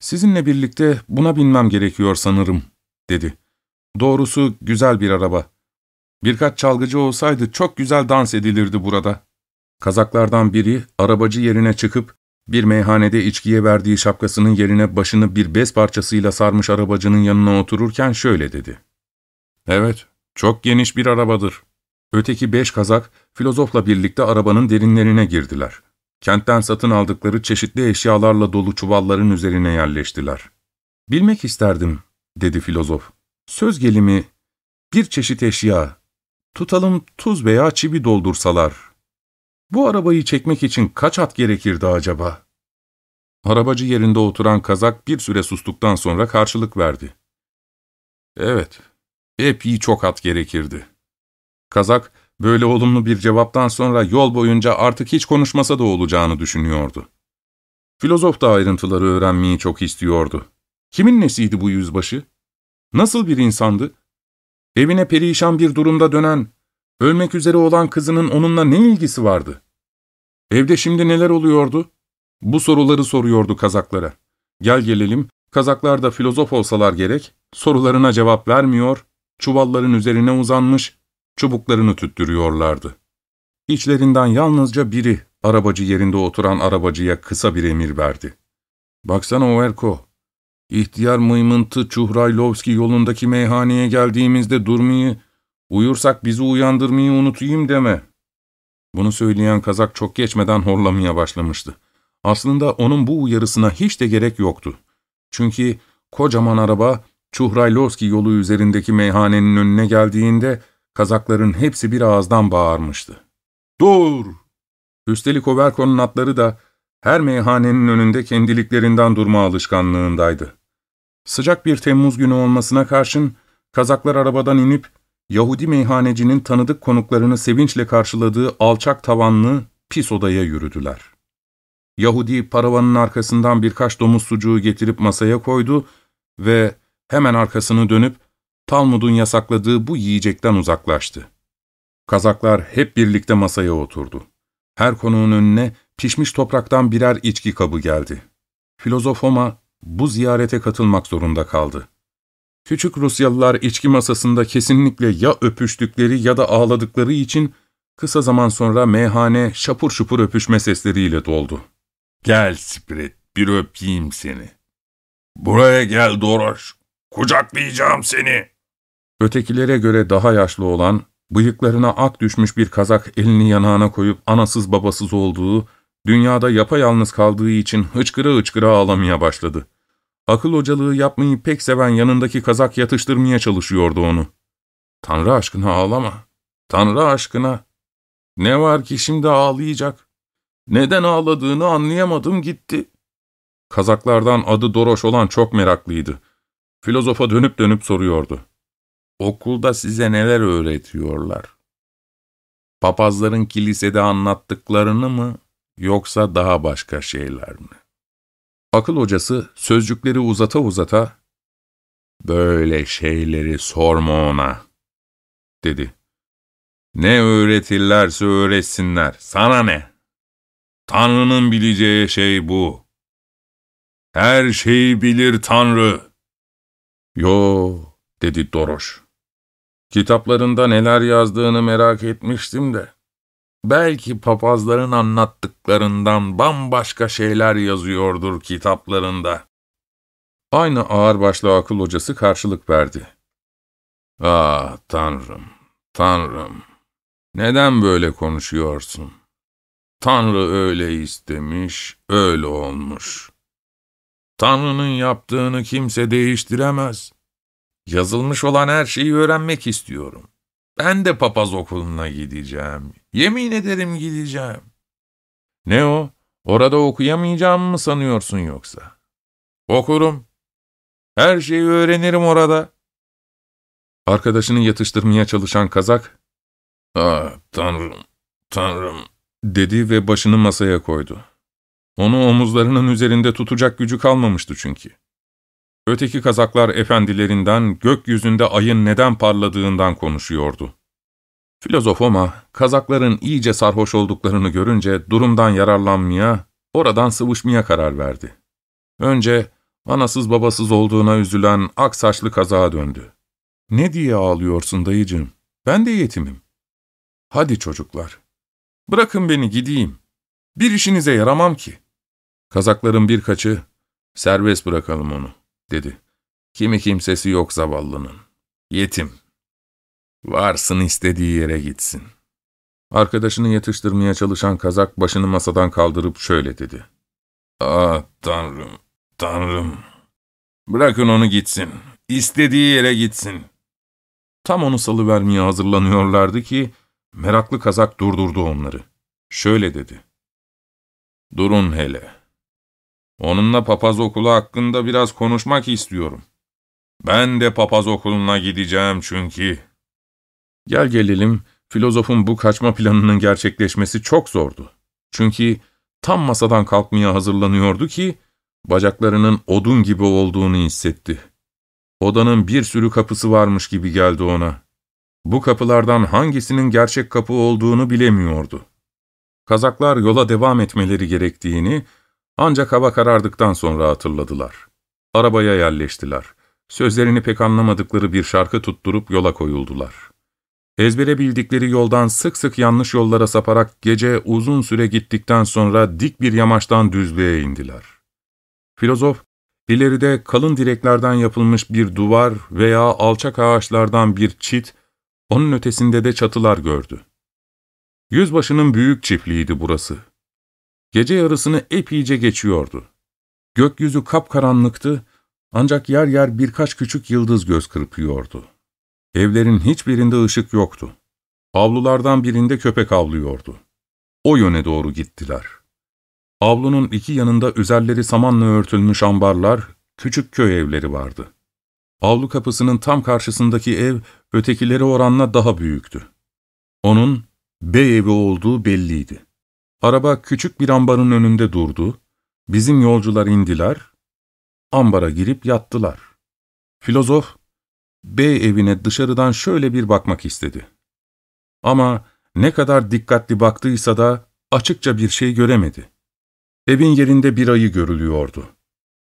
''Sizinle birlikte buna binmem gerekiyor sanırım.'' Dedi. ''Doğrusu güzel bir araba. Birkaç çalgıcı olsaydı çok güzel dans edilirdi burada.'' Kazaklardan biri arabacı yerine çıkıp bir meyhanede içkiye verdiği şapkasının yerine başını bir bez parçasıyla sarmış arabacının yanına otururken şöyle dedi. ''Evet, çok geniş bir arabadır.'' Öteki beş kazak filozofla birlikte arabanın derinlerine girdiler. Kentten satın aldıkları çeşitli eşyalarla dolu çuvalların üzerine yerleştiler. ''Bilmek isterdim.'' Dedi filozof. ''Söz gelimi bir çeşit eşya, tutalım tuz veya çivi doldursalar, bu arabayı çekmek için kaç at gerekirdi acaba?'' Arabacı yerinde oturan kazak bir süre sustuktan sonra karşılık verdi. ''Evet, epey çok at gerekirdi.'' Kazak, böyle olumlu bir cevaptan sonra yol boyunca artık hiç konuşmasa da olacağını düşünüyordu. Filozof da ayrıntıları öğrenmeyi çok istiyordu. Kimin nesiydi bu yüzbaşı? Nasıl bir insandı? Evine perişan bir durumda dönen, ölmek üzere olan kızının onunla ne ilgisi vardı? Evde şimdi neler oluyordu? Bu soruları soruyordu kazaklara. Gel gelelim, kazaklar da filozof olsalar gerek, sorularına cevap vermiyor, çuvalların üzerine uzanmış, çubuklarını tüttürüyorlardı. İçlerinden yalnızca biri, arabacı yerinde oturan arabacıya kısa bir emir verdi. ''Baksana Overko, İhtiyar mıymıntı Çuhraylovski yolundaki meyhaneye geldiğimizde durmayı, uyursak bizi uyandırmayı unutayım deme. Bunu söyleyen kazak çok geçmeden horlamaya başlamıştı. Aslında onun bu uyarısına hiç de gerek yoktu. Çünkü kocaman araba Çuhraylovski yolu üzerindeki meyhanenin önüne geldiğinde kazakların hepsi bir ağızdan bağırmıştı. ''Dur!'' Üstelik Overko'nun atları da her meyhanenin önünde kendiliklerinden durma alışkanlığındaydı. Sıcak bir Temmuz günü olmasına karşın kazaklar arabadan inip Yahudi meyhanecinin tanıdık konuklarını sevinçle karşıladığı alçak tavanlı pis odaya yürüdüler. Yahudi paravanın arkasından birkaç domuz sucuğu getirip masaya koydu ve hemen arkasını dönüp Talmud'un yasakladığı bu yiyecekten uzaklaştı. Kazaklar hep birlikte masaya oturdu. Her konuğun önüne pişmiş topraktan birer içki kabı geldi. Filozof Homa bu ziyarete katılmak zorunda kaldı. Küçük Rusyalılar içki masasında kesinlikle ya öpüştükleri ya da ağladıkları için Kısa zaman sonra meyhane şapur şupur öpüşme sesleriyle doldu. Gel Spirit, bir öpeyim seni. Buraya gel Doroş, kucaklayacağım seni. Ötekilere göre daha yaşlı olan, bıyıklarına ak düşmüş bir kazak elini yanağına koyup anasız babasız olduğu, dünyada yapayalnız kaldığı için hıçkıra hıçkıra ağlamaya başladı. Akıl hocalığı yapmayı pek seven yanındaki kazak yatıştırmaya çalışıyordu onu. Tanrı aşkına ağlama. Tanrı aşkına. Ne var ki şimdi ağlayacak? Neden ağladığını anlayamadım gitti. Kazaklardan adı Doroş olan çok meraklıydı. Filozofa dönüp dönüp soruyordu. Okulda size neler öğretiyorlar? Papazların kilisede anlattıklarını mı yoksa daha başka şeyler mi? Akıl hocası sözcükleri uzata uzata ''Böyle şeyleri sorma ona'' dedi. ''Ne öğretirlerse öğretsinler, sana ne? Tanrı'nın bileceği şey bu. Her şeyi bilir Tanrı.'' ''Yo'' dedi Doroş. ''Kitaplarında neler yazdığını merak etmiştim de.'' Belki papazların anlattıklarından bambaşka şeyler yazıyordur kitaplarında. Aynı ağırbaşlı akıl hocası karşılık verdi. Ah Tanrım, Tanrım, neden böyle konuşuyorsun? Tanrı öyle istemiş, öyle olmuş. Tanrı'nın yaptığını kimse değiştiremez. Yazılmış olan her şeyi öğrenmek istiyorum. Ben de papaz okuluna gideceğim. Yemin ederim gideceğim. Ne o? Orada okuyamayacağım mı sanıyorsun yoksa? Okurum. Her şeyi öğrenirim orada. Arkadaşını yatıştırmaya çalışan kazak, ''Ah tanrım, tanrım'' dedi ve başını masaya koydu. Onu omuzlarının üzerinde tutacak gücü kalmamıştı çünkü. Öteki kazaklar efendilerinden, gökyüzünde ayın neden parladığından konuşuyordu. Filozof Oma, kazakların iyice sarhoş olduklarını görünce durumdan yararlanmaya, oradan sıvışmaya karar verdi. Önce anasız babasız olduğuna üzülen ak saçlı kazağa döndü. ''Ne diye ağlıyorsun dayıcığım? Ben de yetimim.'' ''Hadi çocuklar, bırakın beni gideyim. Bir işinize yaramam ki.'' Kazakların birkaçı, ''Serbest bırakalım onu.'' Dedi. Kimi kimsesi yok zavallının. Yetim. Varsın istediği yere gitsin. Arkadaşını yetiştirmeye çalışan kazak başını masadan kaldırıp şöyle dedi. Ah tanrım, tanrım. Bırakın onu gitsin. İstediği yere gitsin. Tam onu salıvermeye hazırlanıyorlardı ki, meraklı kazak durdurdu onları. Şöyle dedi. Durun hele. Onunla papaz okulu hakkında biraz konuşmak istiyorum. Ben de papaz okuluna gideceğim çünkü. Gel gelelim, filozofun bu kaçma planının gerçekleşmesi çok zordu. Çünkü tam masadan kalkmaya hazırlanıyordu ki, bacaklarının odun gibi olduğunu hissetti. Odanın bir sürü kapısı varmış gibi geldi ona. Bu kapılardan hangisinin gerçek kapı olduğunu bilemiyordu. Kazaklar yola devam etmeleri gerektiğini, ancak hava karardıktan sonra hatırladılar. Arabaya yerleştiler. Sözlerini pek anlamadıkları bir şarkı tutturup yola koyuldular. Ezbere bildikleri yoldan sık sık yanlış yollara saparak gece uzun süre gittikten sonra dik bir yamaçtan düzlüğe indiler. Filozof, ileride kalın direklerden yapılmış bir duvar veya alçak ağaçlardan bir çit, onun ötesinde de çatılar gördü. Yüzbaşının büyük çiftliğiydi burası. Gece yarısını epeyce geçiyordu. Gökyüzü kapkaranlıktı, ancak yer yer birkaç küçük yıldız göz kırpıyordu. Evlerin hiçbirinde ışık yoktu. Avlulardan birinde köpek avlıyordu. O yöne doğru gittiler. Avlunun iki yanında üzerleri samanla örtülmüş ambarlar, küçük köy evleri vardı. Avlu kapısının tam karşısındaki ev, ötekileri oranla daha büyüktü. Onun bey evi olduğu belliydi. Araba küçük bir ambarın önünde durdu. Bizim yolcular indiler. Ambara girip yattılar. Filozof, bey evine dışarıdan şöyle bir bakmak istedi. Ama ne kadar dikkatli baktıysa da açıkça bir şey göremedi. Evin yerinde bir ayı görülüyordu.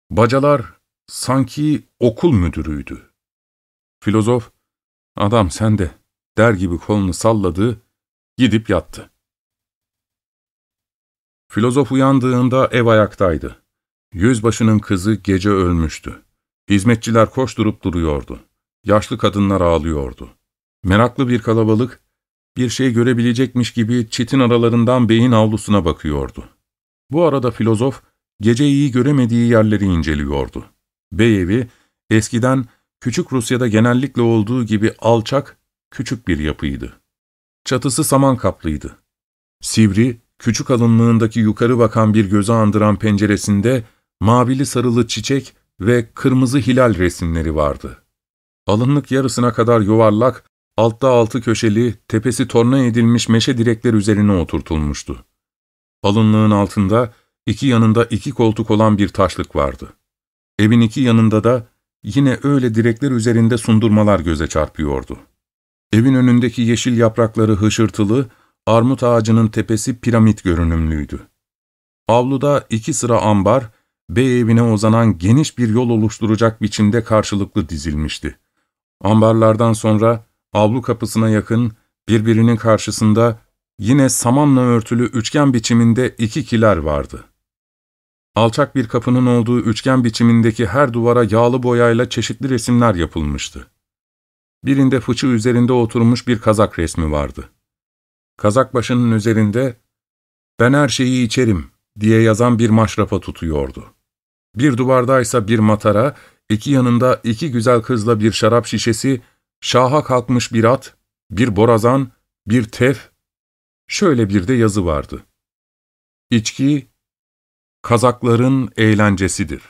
Bacalar sanki okul müdürüydü. Filozof, adam sende der gibi kolunu salladı Gidip yattı. Filozof uyandığında ev ayaktaydı. Yüzbaşının kızı gece ölmüştü. Hizmetçiler koşturup duruyordu. Yaşlı kadınlar ağlıyordu. Meraklı bir kalabalık, bir şey görebilecekmiş gibi çitin aralarından beyin avlusuna bakıyordu. Bu arada filozof, gece iyi göremediği yerleri inceliyordu. Bey evi, eskiden Küçük Rusya'da genellikle olduğu gibi alçak, küçük bir yapıydı. Çatısı saman kaplıydı. Sivri, küçük alınlığındaki yukarı bakan bir göze andıran penceresinde mavili sarılı çiçek ve kırmızı hilal resimleri vardı. Alınlık yarısına kadar yuvarlak, altta altı köşeli, tepesi torna edilmiş meşe direkler üzerine oturtulmuştu. Alınlığın altında, iki yanında iki koltuk olan bir taşlık vardı. Evin iki yanında da yine öyle direkler üzerinde sundurmalar göze çarpıyordu. Evin önündeki yeşil yaprakları hışırtılı, armut ağacının tepesi piramit görünümlüydü. Avluda iki sıra ambar, bey evine uzanan geniş bir yol oluşturacak biçimde karşılıklı dizilmişti. Ambarlardan sonra avlu kapısına yakın, birbirinin karşısında yine samanla örtülü üçgen biçiminde iki kiler vardı. Alçak bir kapının olduğu üçgen biçimindeki her duvara yağlı boyayla çeşitli resimler yapılmıştı. Birinde fıçı üzerinde oturmuş bir kazak resmi vardı. Kazak başının üzerinde ''Ben her şeyi içerim'' diye yazan bir maşrafa tutuyordu. Bir duvardaysa bir matara, iki yanında iki güzel kızla bir şarap şişesi, şaha kalkmış bir at, bir borazan, bir tef, şöyle bir de yazı vardı. İçki, kazakların eğlencesidir.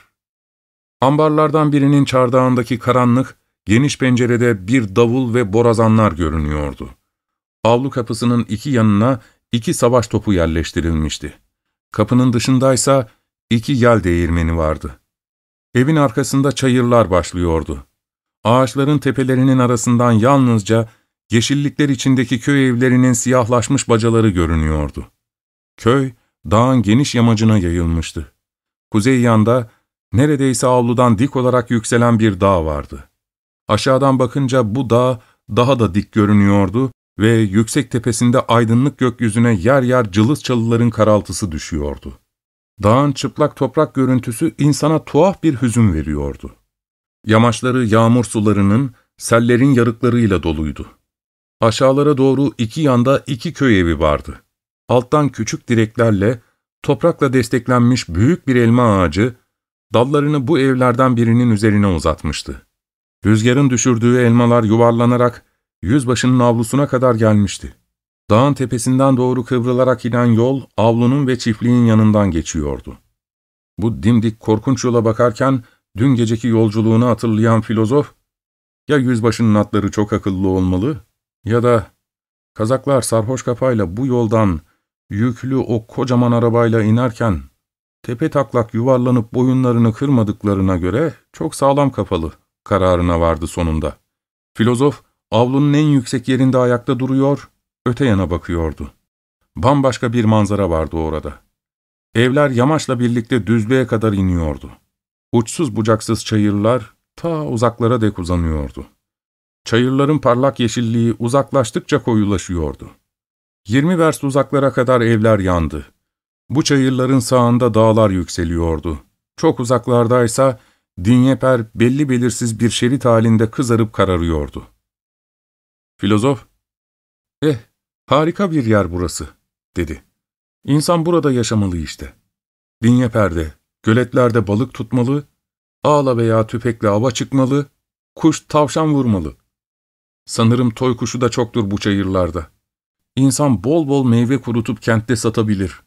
Ambarlardan birinin çardağındaki karanlık, geniş pencerede bir davul ve borazanlar görünüyordu. Avlu kapısının iki yanına iki savaş topu yerleştirilmişti. Kapının dışındaysa iki yel değirmeni vardı. Evin arkasında çayırlar başlıyordu. Ağaçların tepelerinin arasından yalnızca yeşillikler içindeki köy evlerinin siyahlaşmış bacaları görünüyordu. Köy, dağın geniş yamacına yayılmıştı. Kuzey yanda, neredeyse avludan dik olarak yükselen bir dağ vardı. Aşağıdan bakınca bu dağ daha da dik görünüyordu ve yüksek tepesinde aydınlık gökyüzüne yer yer cılız çalıların karaltısı düşüyordu. Dağın çıplak toprak görüntüsü insana tuhaf bir hüzün veriyordu. Yamaçları yağmur sularının, sellerin yarıklarıyla doluydu. Aşağılara doğru iki yanda iki köy evi vardı. Alttan küçük direklerle, toprakla desteklenmiş büyük bir elma ağacı, dallarını bu evlerden birinin üzerine uzatmıştı. Rüzgarın düşürdüğü elmalar yuvarlanarak yüzbaşının avlusuna kadar gelmişti. Dağın tepesinden doğru kıvrılarak inen yol, avlunun ve çiftliğin yanından geçiyordu. Bu dimdik korkunç yola bakarken, dün geceki yolculuğunu hatırlayan filozof, ya yüzbaşının atları çok akıllı olmalı, ya da kazaklar sarhoş kafayla bu yoldan yüklü o kocaman arabayla inerken, tepe taklak yuvarlanıp boyunlarını kırmadıklarına göre çok sağlam kafalı kararına vardı sonunda. Filozof, avlunun en yüksek yerinde ayakta duruyor, öte yana bakıyordu. Bambaşka bir manzara vardı orada. Evler yamaçla birlikte düzlüğe kadar iniyordu. Uçsuz bucaksız çayırlar ta uzaklara dek uzanıyordu. Çayırların parlak yeşilliği uzaklaştıkça koyulaşıyordu. Yirmi vers uzaklara kadar evler yandı. Bu çayırların sağında dağlar yükseliyordu. Çok uzaklardaysa Dinyeper belli belirsiz bir şerit halinde kızarıp kararıyordu. Filozof, ''Eh, harika bir yer burası.'' dedi. ''İnsan burada yaşamalı işte. Dinyeper'de, göletlerde balık tutmalı, ağla veya tüfekle ava çıkmalı, kuş tavşan vurmalı. Sanırım toy kuşu da çoktur bu çayırlarda. İnsan bol bol meyve kurutup kentte satabilir.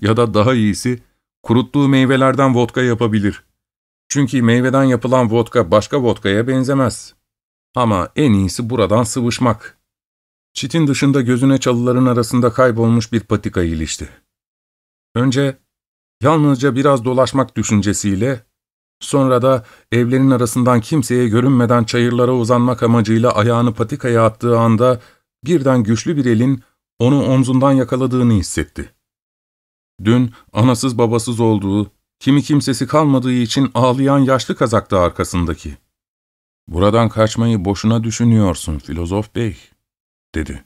Ya da daha iyisi, kuruttuğu meyvelerden vodka yapabilir.'' Çünkü meyveden yapılan vodka başka vodkaya benzemez. Ama en iyisi buradan sıvışmak. Çitin dışında gözüne çalıların arasında kaybolmuş bir patika ilişti. Önce yalnızca biraz dolaşmak düşüncesiyle, sonra da evlerin arasından kimseye görünmeden çayırlara uzanmak amacıyla ayağını patikaya attığı anda birden güçlü bir elin onu omzundan yakaladığını hissetti. Dün anasız babasız olduğu, kimi kimsesi kalmadığı için ağlayan yaşlı kazakta arkasındaki. ''Buradan kaçmayı boşuna düşünüyorsun filozof bey.'' dedi.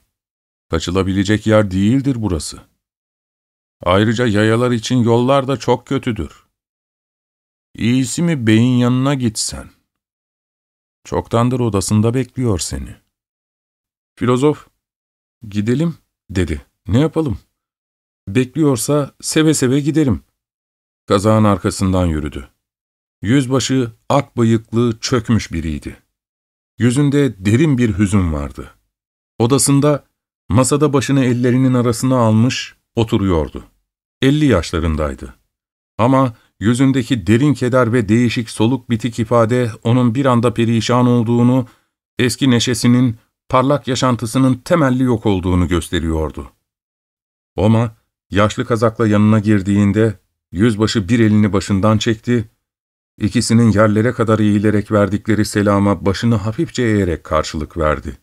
Kaçılabilecek yer değildir burası. Ayrıca yayalar için yollar da çok kötüdür. İyisi mi beyin yanına gitsen. Çoktandır odasında bekliyor seni. Filozof, gidelim dedi. Ne yapalım? Bekliyorsa seve seve gidelim. Kazağın arkasından yürüdü. Yüzbaşı ak bıyıklı çökmüş biriydi. Yüzünde derin bir hüzün vardı. Odasında masada başını ellerinin arasına almış oturuyordu. Elli yaşlarındaydı. Ama yüzündeki derin keder ve değişik soluk bitik ifade onun bir anda perişan olduğunu, eski neşesinin, parlak yaşantısının temelli yok olduğunu gösteriyordu. Oma, yaşlı kazakla yanına girdiğinde, yüzbaşı bir elini başından çekti, ikisinin yerlere kadar eğilerek verdikleri selama başını hafifçe eğerek karşılık verdi.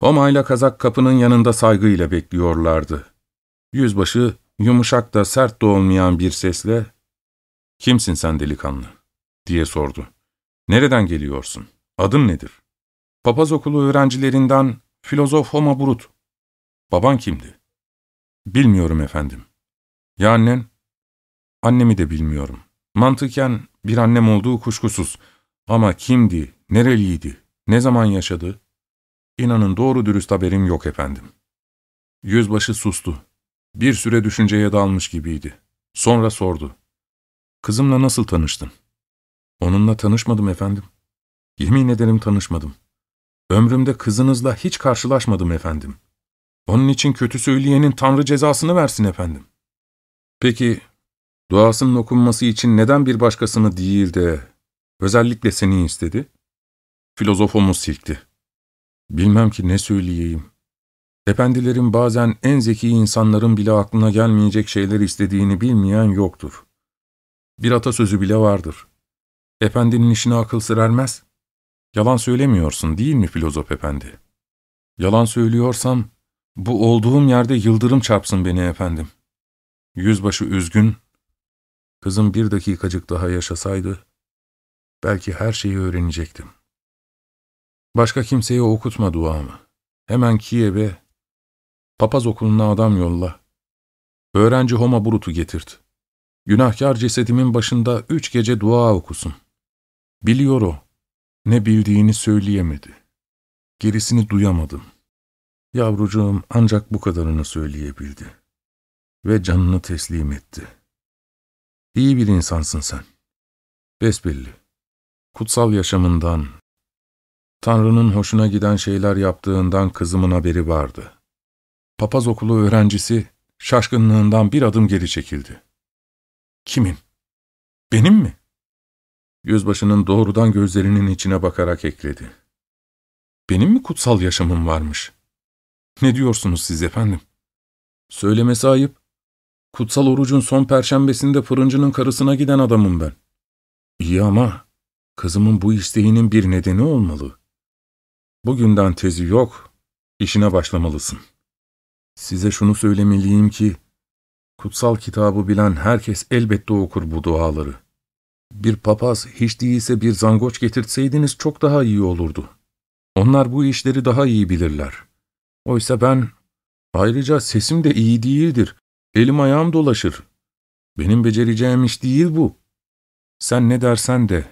Oma ile kazak kapının yanında saygıyla bekliyorlardı. Yüzbaşı, yumuşak da sert de olmayan bir sesle, ''Kimsin sen delikanlı?'' diye sordu. ''Nereden geliyorsun? Adın nedir?'' Papaz okulu öğrencilerinden filozof Homa Brut. Baban kimdi? Bilmiyorum efendim. Ya annen? Annemi de bilmiyorum. Mantıken bir annem olduğu kuşkusuz. Ama kimdi, nereliydi, ne zaman yaşadı? İnanın doğru dürüst haberim yok efendim. Yüzbaşı sustu. Bir süre düşünceye dalmış gibiydi. Sonra sordu. Kızımla nasıl tanıştın? Onunla tanışmadım efendim. Yemin ederim tanışmadım. Ömrümde kızınızla hiç karşılaşmadım efendim. Onun için kötü söyleyenin Tanrı cezasını versin efendim. Peki, duasının okunması için neden bir başkasını değil de özellikle seni istedi? Filozofumuz silkti. Bilmem ki ne söyleyeyim. Efendilerin bazen en zeki insanların bile aklına gelmeyecek şeyler istediğini bilmeyen yoktur. Bir atasözü bile vardır. Efendinin işine akıl sır ermez. Yalan söylemiyorsun değil mi filozof efendi? Yalan söylüyorsam, bu olduğum yerde yıldırım çarpsın beni efendim. Yüzbaşı üzgün, kızım bir dakikacık daha yaşasaydı, belki her şeyi öğrenecektim. Başka kimseye okutma duamı. Hemen Kiev'e, papaz okuluna adam yolla. Öğrenci Homa Brut'u getirt. Günahkar cesedimin başında üç gece dua okusun. Biliyor o, ne bildiğini söyleyemedi. Gerisini duyamadım. Yavrucuğum ancak bu kadarını söyleyebildi. Ve canını teslim etti. İyi bir insansın sen. Besbelli. Kutsal yaşamından, Tanrı'nın hoşuna giden şeyler yaptığından kızımın haberi vardı. Papaz okulu öğrencisi şaşkınlığından bir adım geri çekildi. Kimin? Benim mi? Yüzbaşının doğrudan gözlerinin içine bakarak ekledi. Benim mi kutsal yaşamım varmış? Ne diyorsunuz siz efendim? Söylemesi ayıp. Kutsal orucun son perşembesinde fırıncının karısına giden adamım ben. İyi ama kızımın bu isteğinin bir nedeni olmalı. Bugünden tezi yok, işine başlamalısın. Size şunu söylemeliyim ki, kutsal kitabı bilen herkes elbette okur bu duaları. Bir papaz hiç değilse bir zangoç getirtseydiniz çok daha iyi olurdu. Onlar bu işleri daha iyi bilirler. Oysa ben, ayrıca sesim de iyi değildir. Elim ayağım dolaşır. Benim becereceğim iş değil bu. Sen ne dersen de,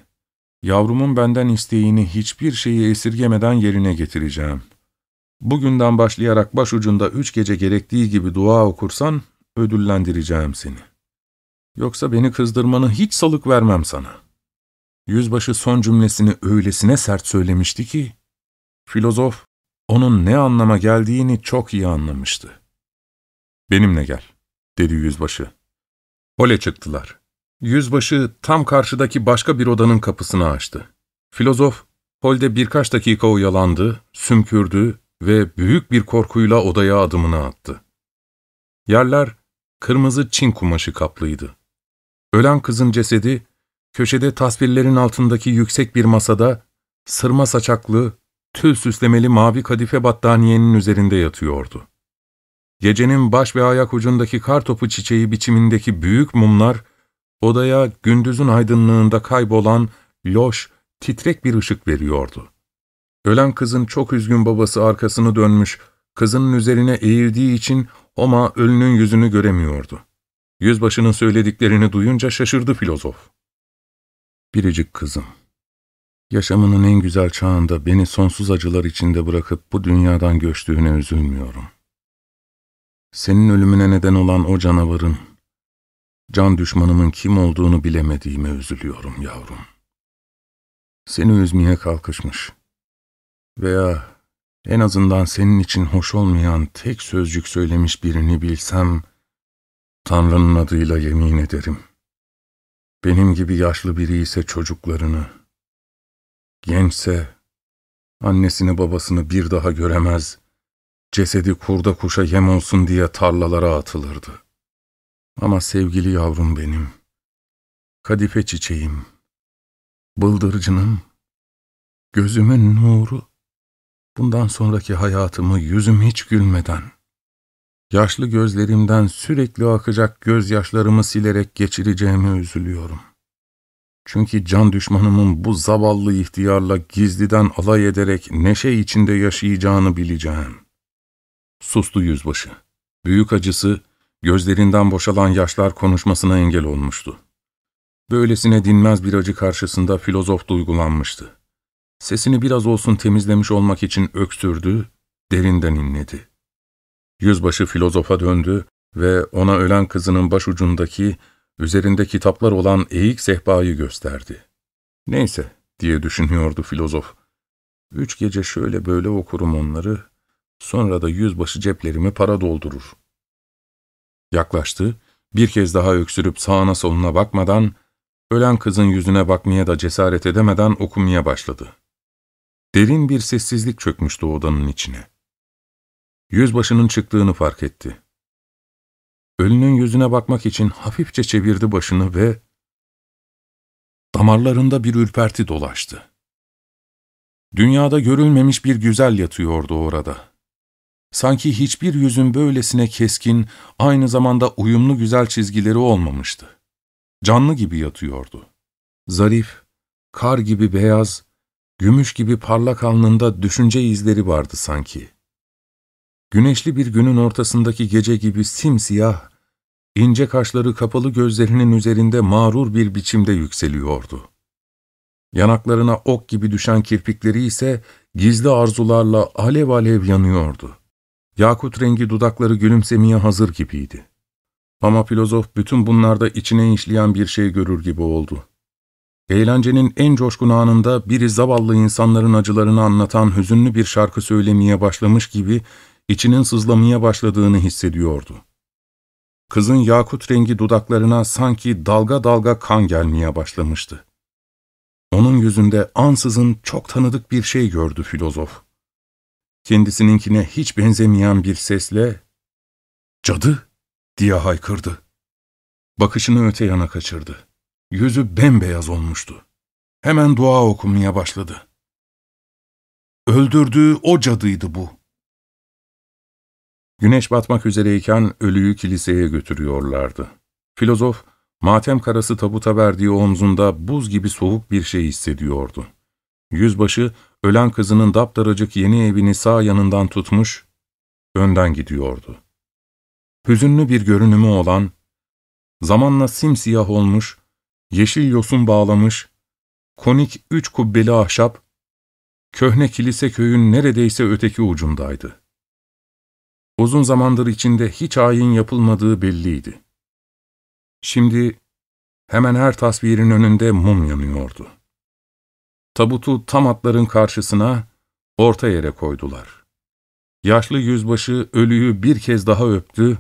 yavrumun benden isteğini hiçbir şeyi esirgemeden yerine getireceğim. Bugünden başlayarak başucunda üç gece gerektiği gibi dua okursan, ödüllendireceğim seni.'' Yoksa beni kızdırmanı hiç salık vermem sana. Yüzbaşı son cümlesini öylesine sert söylemişti ki, filozof onun ne anlama geldiğini çok iyi anlamıştı. Benimle gel, dedi yüzbaşı. Hole çıktılar. Yüzbaşı tam karşıdaki başka bir odanın kapısını açtı. Filozof, holde birkaç dakika oyalandı, sümkürdü ve büyük bir korkuyla odaya adımını attı. Yerler kırmızı çin kumaşı kaplıydı. Ölen kızın cesedi, köşede tasvirlerin altındaki yüksek bir masada, sırma saçaklı, tül süslemeli mavi kadife battaniyenin üzerinde yatıyordu. Gecenin baş ve ayak ucundaki kar topu çiçeği biçimindeki büyük mumlar, odaya gündüzün aydınlığında kaybolan, loş, titrek bir ışık veriyordu. Ölen kızın çok üzgün babası arkasını dönmüş, Kızının üzerine eğildiği için Homa ölünün yüzünü göremiyordu. Yüzbaşının söylediklerini duyunca şaşırdı filozof. Biricik kızım, yaşamının en güzel çağında beni sonsuz acılar içinde bırakıp bu dünyadan göçtüğüne üzülmüyorum. Senin ölümüne neden olan o canavarın, can düşmanımın kim olduğunu bilemediğime üzülüyorum yavrum. Seni üzmeye kalkışmış veya en azından senin için hoş olmayan tek sözcük söylemiş birini bilsem, Tanrı'nın adıyla yemin ederim. Benim gibi yaşlı biri ise çocuklarını, gençse annesini babasını bir daha göremez, cesedi kurda kuşa yem olsun diye tarlalara atılırdı. Ama sevgili yavrum benim, kadife çiçeğim, bıldırcınım, gözümün nuru, bundan sonraki hayatımı yüzüm hiç gülmeden, yaşlı gözlerimden sürekli akacak gözyaşlarımı silerek geçireceğime üzülüyorum. Çünkü can düşmanımın bu zavallı ihtiyarla gizliden alay ederek neşe içinde yaşayacağını bileceğim. Sustu yüzbaşı. Büyük acısı, gözlerinden boşalan yaşlar konuşmasına engel olmuştu. Böylesine dinmez bir acı karşısında filozof duygulanmıştı. Sesini biraz olsun temizlemiş olmak için öksürdü, derinden inledi. Yüzbaşı filozofa döndü ve ona ölen kızının başucundaki, üzerinde kitaplar olan eğik sehpayı gösterdi. Neyse, diye düşünüyordu filozof. Üç gece şöyle böyle okurum onları, sonra da yüzbaşı ceplerimi para doldurur. Yaklaştı, bir kez daha öksürüp sağına soluna bakmadan, ölen kızın yüzüne bakmaya da cesaret edemeden okumaya başladı. Derin bir sessizlik çökmüştü odanın içine. Yüzbaşının çıktığını fark etti. Ölünün yüzüne bakmak için hafifçe çevirdi başını ve damarlarında bir ürperti dolaştı. Dünyada görülmemiş bir güzel yatıyordu orada. Sanki hiçbir yüzün böylesine keskin, aynı zamanda uyumlu güzel çizgileri olmamıştı. Canlı gibi yatıyordu. Zarif, kar gibi beyaz, gümüş gibi parlak alnında düşünce izleri vardı sanki. Güneşli bir günün ortasındaki gece gibi simsiyah, ince kaşları kapalı gözlerinin üzerinde mağrur bir biçimde yükseliyordu. Yanaklarına ok gibi düşen kirpikleri ise gizli arzularla alev alev yanıyordu. Yakut rengi dudakları gülümsemeye hazır gibiydi. Ama filozof bütün bunlarda içine işleyen bir şey görür gibi oldu. Eğlencenin en coşkun anında biri zavallı insanların acılarını anlatan hüzünlü bir şarkı söylemeye başlamış gibi içinin sızlamaya başladığını hissediyordu. Kızın yakut rengi dudaklarına sanki dalga dalga kan gelmeye başlamıştı. Onun yüzünde ansızın çok tanıdık bir şey gördü filozof. Kendisininkine hiç benzemeyen bir sesle ''Cadı!'' diye haykırdı. Bakışını öte yana kaçırdı. Yüzü bembeyaz olmuştu. Hemen dua okumaya başladı. Öldürdüğü o cadıydı bu. Güneş batmak üzereyken ölüyü kiliseye götürüyorlardı. Filozof, matem karası tabuta verdiği omzunda buz gibi soğuk bir şey hissediyordu. Yüzbaşı, ölen kızının daptaracık yeni evini sağ yanından tutmuş, önden gidiyordu. Hüzünlü bir görünümü olan, zamanla simsiyah olmuş, yeşil yosun bağlamış, konik üç kubbeli ahşap, köhne kilise köyün neredeyse öteki ucundaydı. Uzun zamandır içinde hiç ayin yapılmadığı belliydi. Şimdi hemen her tasvirin önünde mum yanıyordu. Tabutu tam atların karşısına, orta yere koydular. Yaşlı yüzbaşı ölüyü bir kez daha öptü,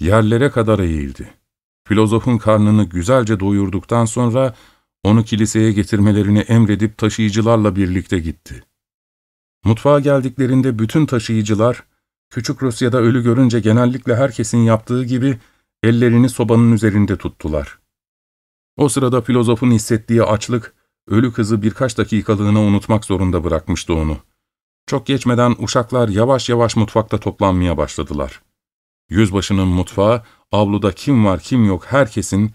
yerlere kadar eğildi. Filozofun karnını güzelce doyurduktan sonra onu kiliseye getirmelerini emredip taşıyıcılarla birlikte gitti. Mutfağa geldiklerinde bütün taşıyıcılar, Küçük Rusya'da ölü görünce genellikle herkesin yaptığı gibi ellerini sobanın üzerinde tuttular. O sırada filozofun hissettiği açlık, ölü kızı birkaç dakikalığına unutmak zorunda bırakmıştı onu. Çok geçmeden uşaklar yavaş yavaş mutfakta toplanmaya başladılar. Yüzbaşının mutfağı, avluda kim var kim yok herkesin,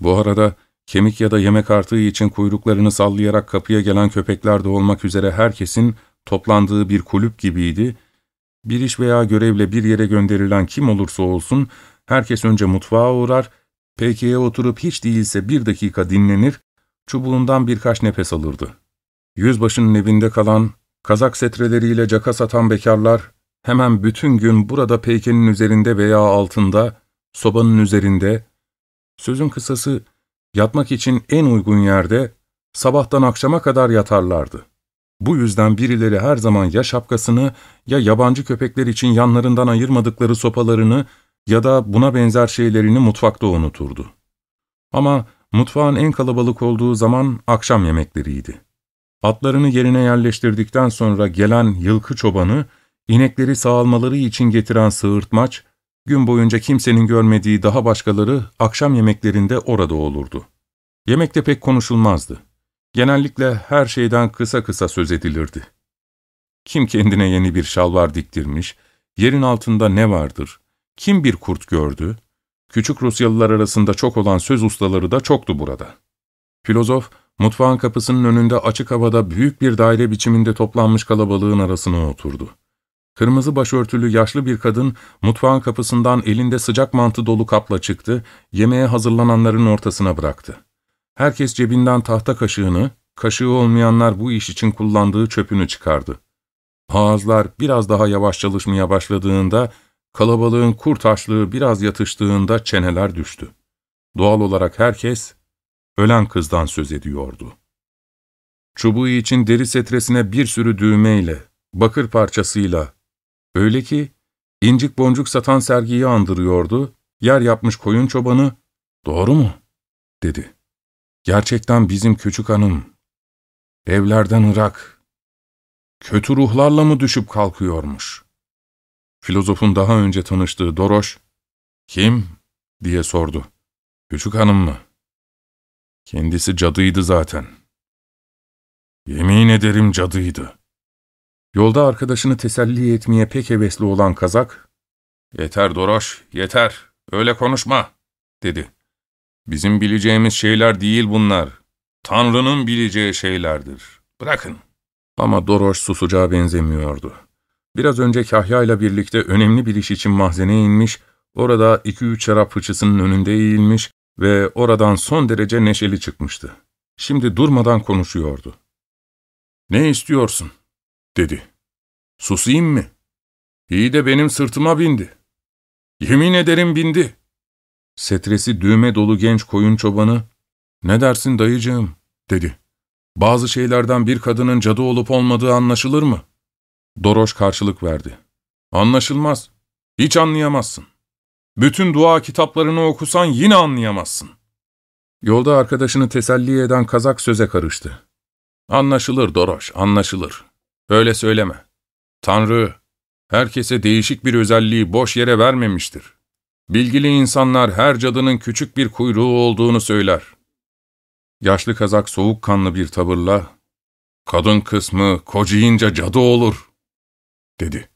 bu arada kemik ya da yemek artığı için kuyruklarını sallayarak kapıya gelen köpekler de olmak üzere herkesin toplandığı bir kulüp gibiydi Bir iş veya görevle bir yere gönderilen kim olursa olsun, herkes önce mutfağa uğrar, peykiye oturup hiç değilse bir dakika dinlenir, çubuğundan birkaç nefes alırdı. Yüzbaşının evinde kalan, kazak setreleriyle caka satan bekarlar, hemen bütün gün burada peykenin üzerinde veya altında, sobanın üzerinde, sözün kısası, yatmak için en uygun yerde, sabahtan akşama kadar yatarlardı. Bu yüzden birileri her zaman ya şapkasını ya yabancı köpekler için yanlarından ayırmadıkları sopalarını ya da buna benzer şeylerini mutfakta unuturdu. Ama mutfağın en kalabalık olduğu zaman akşam yemekleriydi. Atlarını yerine yerleştirdikten sonra gelen yılkı çobanı, inekleri sağalmaları için getiren sığırtmaç, gün boyunca kimsenin görmediği daha başkaları akşam yemeklerinde orada olurdu. Yemekte pek konuşulmazdı. Genellikle her şeyden kısa kısa söz edilirdi. Kim kendine yeni bir şalvar diktirmiş, yerin altında ne vardır, kim bir kurt gördü, küçük Rusyalılar arasında çok olan söz ustaları da çoktu burada. Filozof, mutfağın kapısının önünde açık havada büyük bir daire biçiminde toplanmış kalabalığın arasına oturdu. Kırmızı başörtülü yaşlı bir kadın mutfağın kapısından elinde sıcak mantı dolu kapla çıktı, yemeğe hazırlananların ortasına bıraktı. Herkes cebinden tahta kaşığını, kaşığı olmayanlar bu iş için kullandığı çöpünü çıkardı. Ağızlar biraz daha yavaş çalışmaya başladığında, kalabalığın kurt açlığı biraz yatıştığında çeneler düştü. Doğal olarak herkes, ölen kızdan söz ediyordu. Çubuğu için deri setresine bir sürü düğmeyle, bakır parçasıyla, öyle ki incik boncuk satan sergiyi andırıyordu, yer yapmış koyun çobanı, ''Doğru mu?'' dedi. Gerçekten bizim küçük hanım, evlerden ırak, kötü ruhlarla mı düşüp kalkıyormuş? Filozofun daha önce tanıştığı Doroş, ''Kim?'' diye sordu. ''Küçük hanım mı?'' Kendisi cadıydı zaten. Yemin ederim cadıydı. Yolda arkadaşını teselli etmeye pek hevesli olan kazak, ''Yeter Doroş, yeter, öyle konuşma.'' dedi. Bizim bileceğimiz şeyler değil bunlar. Tanrı'nın bileceği şeylerdir. Bırakın. Ama Doroş susacağı benzemiyordu. Biraz önce Kahya ile birlikte önemli bir iş için mahzene inmiş, orada iki üç şarap fıçısının önünde eğilmiş ve oradan son derece neşeli çıkmıştı. Şimdi durmadan konuşuyordu. ''Ne istiyorsun?'' dedi. ''Susayım mı?'' İyi de benim sırtıma bindi. ''Yemin ederim bindi.'' Setresi düğme dolu genç koyun çobanı, ''Ne dersin dayıcığım?'' dedi. ''Bazı şeylerden bir kadının cadı olup olmadığı anlaşılır mı?'' Doroş karşılık verdi. ''Anlaşılmaz. Hiç anlayamazsın. Bütün dua kitaplarını okusan yine anlayamazsın.'' Yolda arkadaşını teselli eden kazak söze karıştı. ''Anlaşılır Doroş, anlaşılır. Öyle söyleme. Tanrı, herkese değişik bir özelliği boş yere vermemiştir. Bilgili insanlar her cadının küçük bir kuyruğu olduğunu söyler. Yaşlı kazak soğukkanlı bir tavırla, ''Kadın kısmı kocayınca cadı olur.'' Dedi.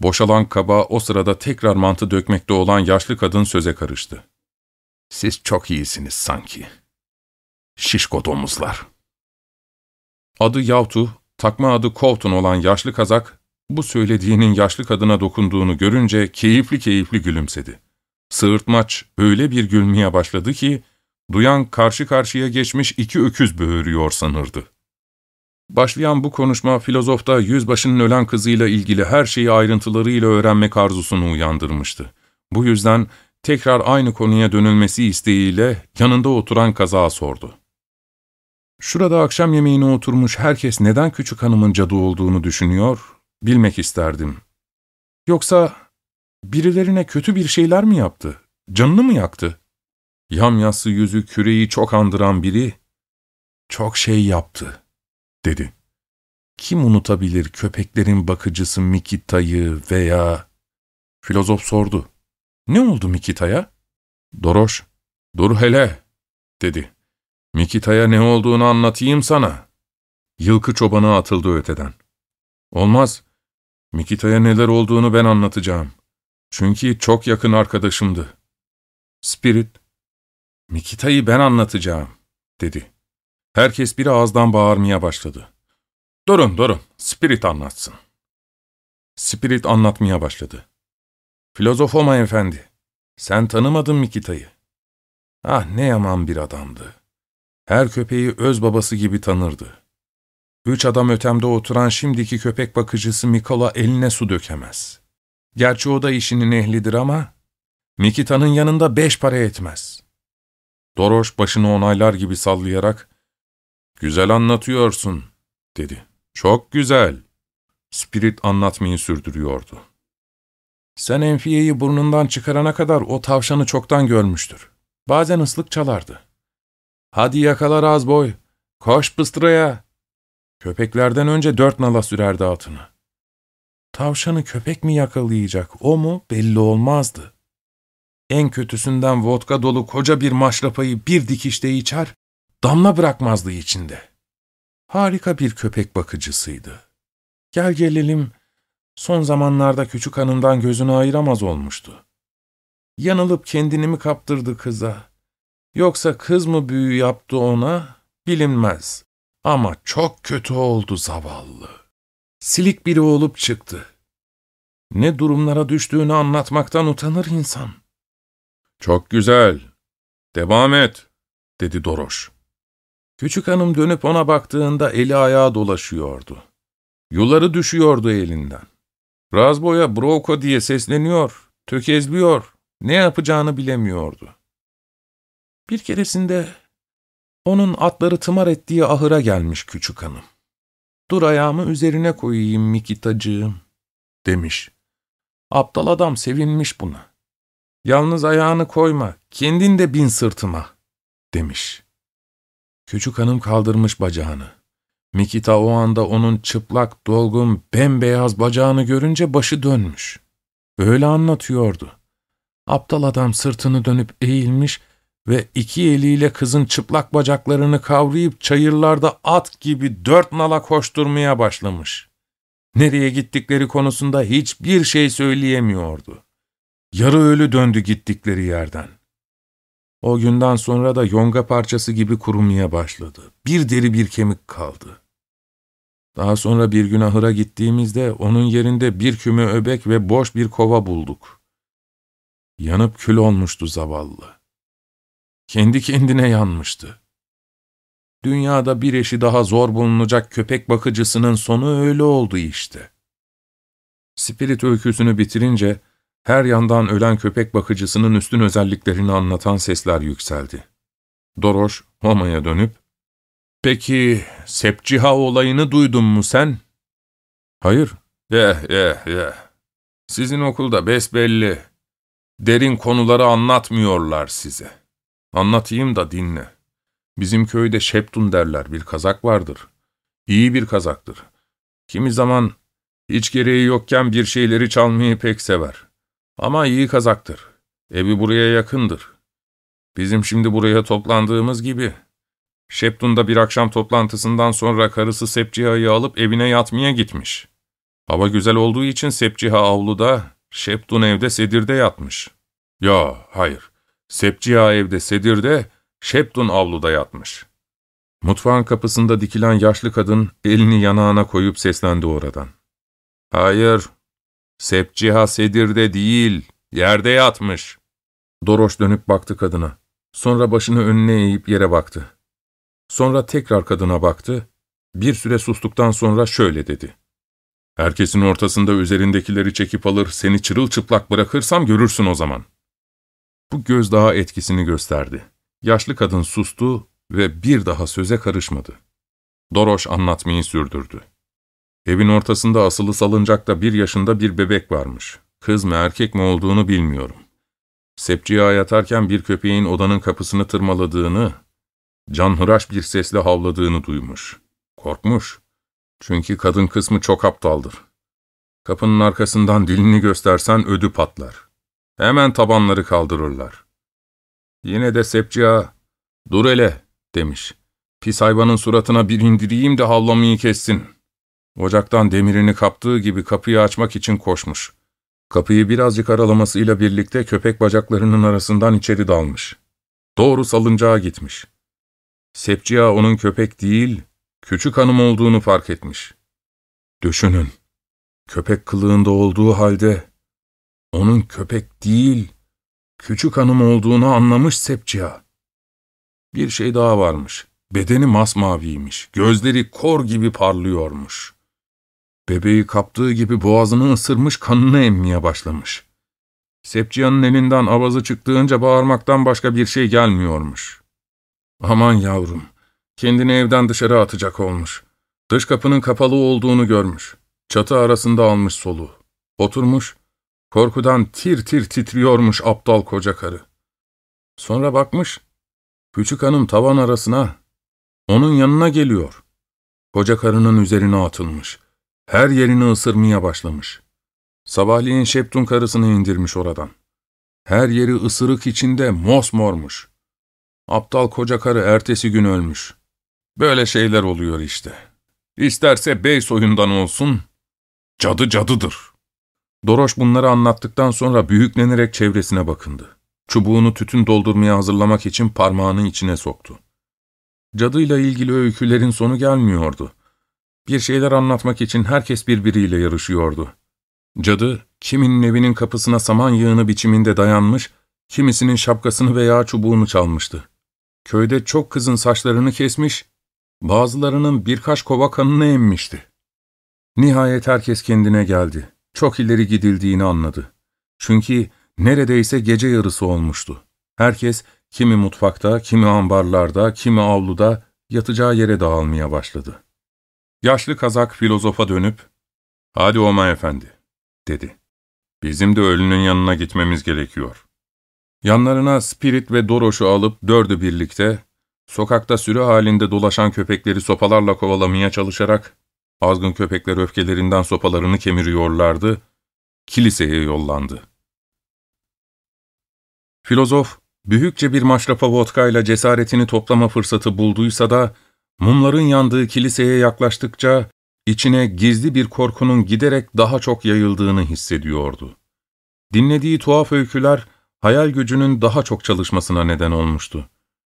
Boşalan kaba o sırada tekrar mantı dökmekte olan yaşlı kadın söze karıştı. ''Siz çok iyisiniz sanki. Şişko domuzlar.'' Adı Yavtu, takma adı Kovtun olan yaşlı kazak, bu söylediğinin yaşlı kadına dokunduğunu görünce keyifli keyifli gülümsedi. Sığırtmaç öyle bir gülmeye başladı ki, duyan karşı karşıya geçmiş iki öküz böğürüyor sanırdı. Başlayan bu konuşma filozofta yüzbaşının ölen kızıyla ilgili her şeyi ayrıntılarıyla öğrenmek arzusunu uyandırmıştı. Bu yüzden tekrar aynı konuya dönülmesi isteğiyle yanında oturan kazağa sordu. Şurada akşam yemeğine oturmuş herkes neden küçük hanımın cadı olduğunu düşünüyor, bilmek isterdim. Yoksa birilerine kötü bir şeyler mi yaptı? Canını mı yaktı? Yamyassı yüzü küreyi çok andıran biri, çok şey yaptı, dedi. Kim unutabilir köpeklerin bakıcısı Mikita'yı veya... Filozof sordu. Ne oldu Mikita'ya? Doroş, dur hele, dedi. Mikita'ya ne olduğunu anlatayım sana. Yılkı çobanı atıldı öteden. Olmaz, Mikita'ya neler olduğunu ben anlatacağım. Çünkü çok yakın arkadaşımdı. Spirit, Mikita'yı ben anlatacağım, dedi. Herkes bir ağızdan bağırmaya başladı. Durun, durun, Spirit anlatsın. Spirit anlatmaya başladı. Filozofoma efendi, sen tanımadın Mikita'yı. Ah ne yaman bir adamdı. Her köpeği öz babası gibi tanırdı. Üç adam ötemde oturan şimdiki köpek bakıcısı Mikola eline su dökemez. Gerçi o da işinin ehlidir ama Mikita'nın yanında beş para etmez. Doroş başını onaylar gibi sallayarak ''Güzel anlatıyorsun.'' dedi. ''Çok güzel.'' Spirit anlatmayı sürdürüyordu. Sen Enfiye'yi burnundan çıkarana kadar o tavşanı çoktan görmüştür. Bazen ıslık çalardı. ''Hadi yakala Razboy, koş pıstıraya.'' Köpeklerden önce dört nala sürerdi atını. Tavşanı köpek mi yakalayacak, o mu belli olmazdı. En kötüsünden vodka dolu koca bir maşrapayı bir dikişte içer, damla bırakmazdı içinde. Harika bir köpek bakıcısıydı. Gel gelelim, son zamanlarda küçük hanımdan gözünü ayıramaz olmuştu. Yanılıp kendini mi kaptırdı kıza? Yoksa kız mı büyü yaptı ona? Bilinmez. Ama çok kötü oldu zavallı. Silik biri olup çıktı. Ne durumlara düştüğünü anlatmaktan utanır insan. Çok güzel. Devam et, dedi Doroş. Küçük hanım dönüp ona baktığında eli ayağı dolaşıyordu. Yuları düşüyordu elinden. Razbo'ya Broko diye sesleniyor, tökezliyor, ne yapacağını bilemiyordu. Bir keresinde onun atları tımar ettiği ahıra gelmiş küçük hanım. Dur ayağımı üzerine koyayım Mikitacığım, demiş. Aptal adam sevinmiş buna. Yalnız ayağını koyma, kendin de bin sırtıma, demiş. Küçük hanım kaldırmış bacağını. Mikita o anda onun çıplak, dolgun, bembeyaz bacağını görünce başı dönmüş. Öyle anlatıyordu. Aptal adam sırtını dönüp eğilmiş ve iki eliyle kızın çıplak bacaklarını kavrayıp çayırlarda at gibi dört nala koşturmaya başlamış. Nereye gittikleri konusunda hiçbir şey söyleyemiyordu. Yarı ölü döndü gittikleri yerden. O günden sonra da yonga parçası gibi kurumaya başladı. Bir deri bir kemik kaldı. Daha sonra bir gün ahıra gittiğimizde onun yerinde bir küme öbek ve boş bir kova bulduk. Yanıp kül olmuştu zavallı. Kendi kendine yanmıştı. Dünyada bir eşi daha zor bulunacak köpek bakıcısının sonu öyle oldu işte. Spirit öyküsünü bitirince, her yandan ölen köpek bakıcısının üstün özelliklerini anlatan sesler yükseldi. Doroş, Homa'ya dönüp, ''Peki, Sepciha olayını duydun mu sen?'' ''Hayır.'' ''Eh, eh, eh. Sizin okulda besbelli. Derin konuları anlatmıyorlar size. Anlatayım da dinle. Bizim köyde Şeptun derler, bir kazak vardır. İyi bir kazaktır. Kimi zaman hiç gereği yokken bir şeyleri çalmayı pek sever.'' Ama iyi kazaktır. Evi buraya yakındır. Bizim şimdi buraya toplandığımız gibi. Şeptun'da bir akşam toplantısından sonra karısı Sepciha'yı alıp evine yatmaya gitmiş. Hava güzel olduğu için Sepciha avluda, Şeptun evde sedirde yatmış. Ya, hayır. Sepciha evde sedirde, Şeptun avluda yatmış. Mutfağın kapısında dikilen yaşlı kadın elini yanağına koyup seslendi oradan. Hayır, Sepciha sedirde değil, yerde yatmış. Doroş dönüp baktı kadına. Sonra başını önüne eğip yere baktı. Sonra tekrar kadına baktı. Bir süre sustuktan sonra şöyle dedi. Herkesin ortasında üzerindekileri çekip alır, seni çırılçıplak bırakırsam görürsün o zaman. Bu göz daha etkisini gösterdi. Yaşlı kadın sustu ve bir daha söze karışmadı. Doroş anlatmayı sürdürdü. Evin ortasında asılı salıncakta bir yaşında bir bebek varmış. Kız mı erkek mi olduğunu bilmiyorum. Sepciye yatarken bir köpeğin odanın kapısını tırmaladığını, canhıraş bir sesle havladığını duymuş. Korkmuş. Çünkü kadın kısmı çok aptaldır. Kapının arkasından dilini göstersen ödü patlar. Hemen tabanları kaldırırlar. Yine de Sepcia, ''Dur hele'' demiş. ''Pis hayvanın suratına bir indireyim de havlamayı kessin.'' Ocaktan demirini kaptığı gibi kapıyı açmak için koşmuş. Kapıyı birazcık aralamasıyla birlikte köpek bacaklarının arasından içeri dalmış. Doğru salıncağa gitmiş. Sepcia onun köpek değil, küçük hanım olduğunu fark etmiş. Düşünün, köpek kılığında olduğu halde onun köpek değil, küçük hanım olduğunu anlamış Sepcia. Bir şey daha varmış. Bedeni masmaviymiş, gözleri kor gibi parlıyormuş. Bebeği kaptığı gibi boğazını ısırmış, kanını emmeye başlamış. Sepcia'nın elinden avazı çıktığınca bağırmaktan başka bir şey gelmiyormuş. Aman yavrum, kendini evden dışarı atacak olmuş. Dış kapının kapalı olduğunu görmüş. Çatı arasında almış soluğu. Oturmuş, korkudan tir tir titriyormuş aptal koca karı. Sonra bakmış, küçük hanım tavan arasına, onun yanına geliyor. Koca karının üzerine atılmış. Her yerini ısırmaya başlamış. Sabahleyin Şeptun karısını indirmiş oradan. Her yeri ısırık içinde mosmormuş. Aptal koca karı ertesi gün ölmüş. Böyle şeyler oluyor işte. İsterse bey soyundan olsun, cadı cadıdır. Doroş bunları anlattıktan sonra büyüklenerek çevresine bakındı. Çubuğunu tütün doldurmaya hazırlamak için parmağını içine soktu. Cadıyla ilgili öykülerin sonu gelmiyordu. Bir şeyler anlatmak için herkes birbiriyle yarışıyordu. Cadı, kiminin evinin kapısına saman yığını biçiminde dayanmış, kimisinin şapkasını veya çubuğunu çalmıştı. Köyde çok kızın saçlarını kesmiş, bazılarının birkaç kova kanını emmişti. Nihayet herkes kendine geldi. Çok ileri gidildiğini anladı. Çünkü neredeyse gece yarısı olmuştu. Herkes kimi mutfakta, kimi ambarlarda, kimi avluda yatacağı yere dağılmaya başladı. Yaşlı kazak filozofa dönüp, ''Hadi Oma efendi'' dedi. ''Bizim de ölünün yanına gitmemiz gerekiyor.'' Yanlarına Spirit ve Doroş'u alıp dördü birlikte, sokakta sürü halinde dolaşan köpekleri sopalarla kovalamaya çalışarak, azgın köpekler öfkelerinden sopalarını kemiriyorlardı, kiliseye yollandı. Filozof, büyükçe bir maşrafa vodkayla cesaretini toplama fırsatı bulduysa da, mumların yandığı kiliseye yaklaştıkça, içine gizli bir korkunun giderek daha çok yayıldığını hissediyordu. Dinlediği tuhaf öyküler, hayal gücünün daha çok çalışmasına neden olmuştu.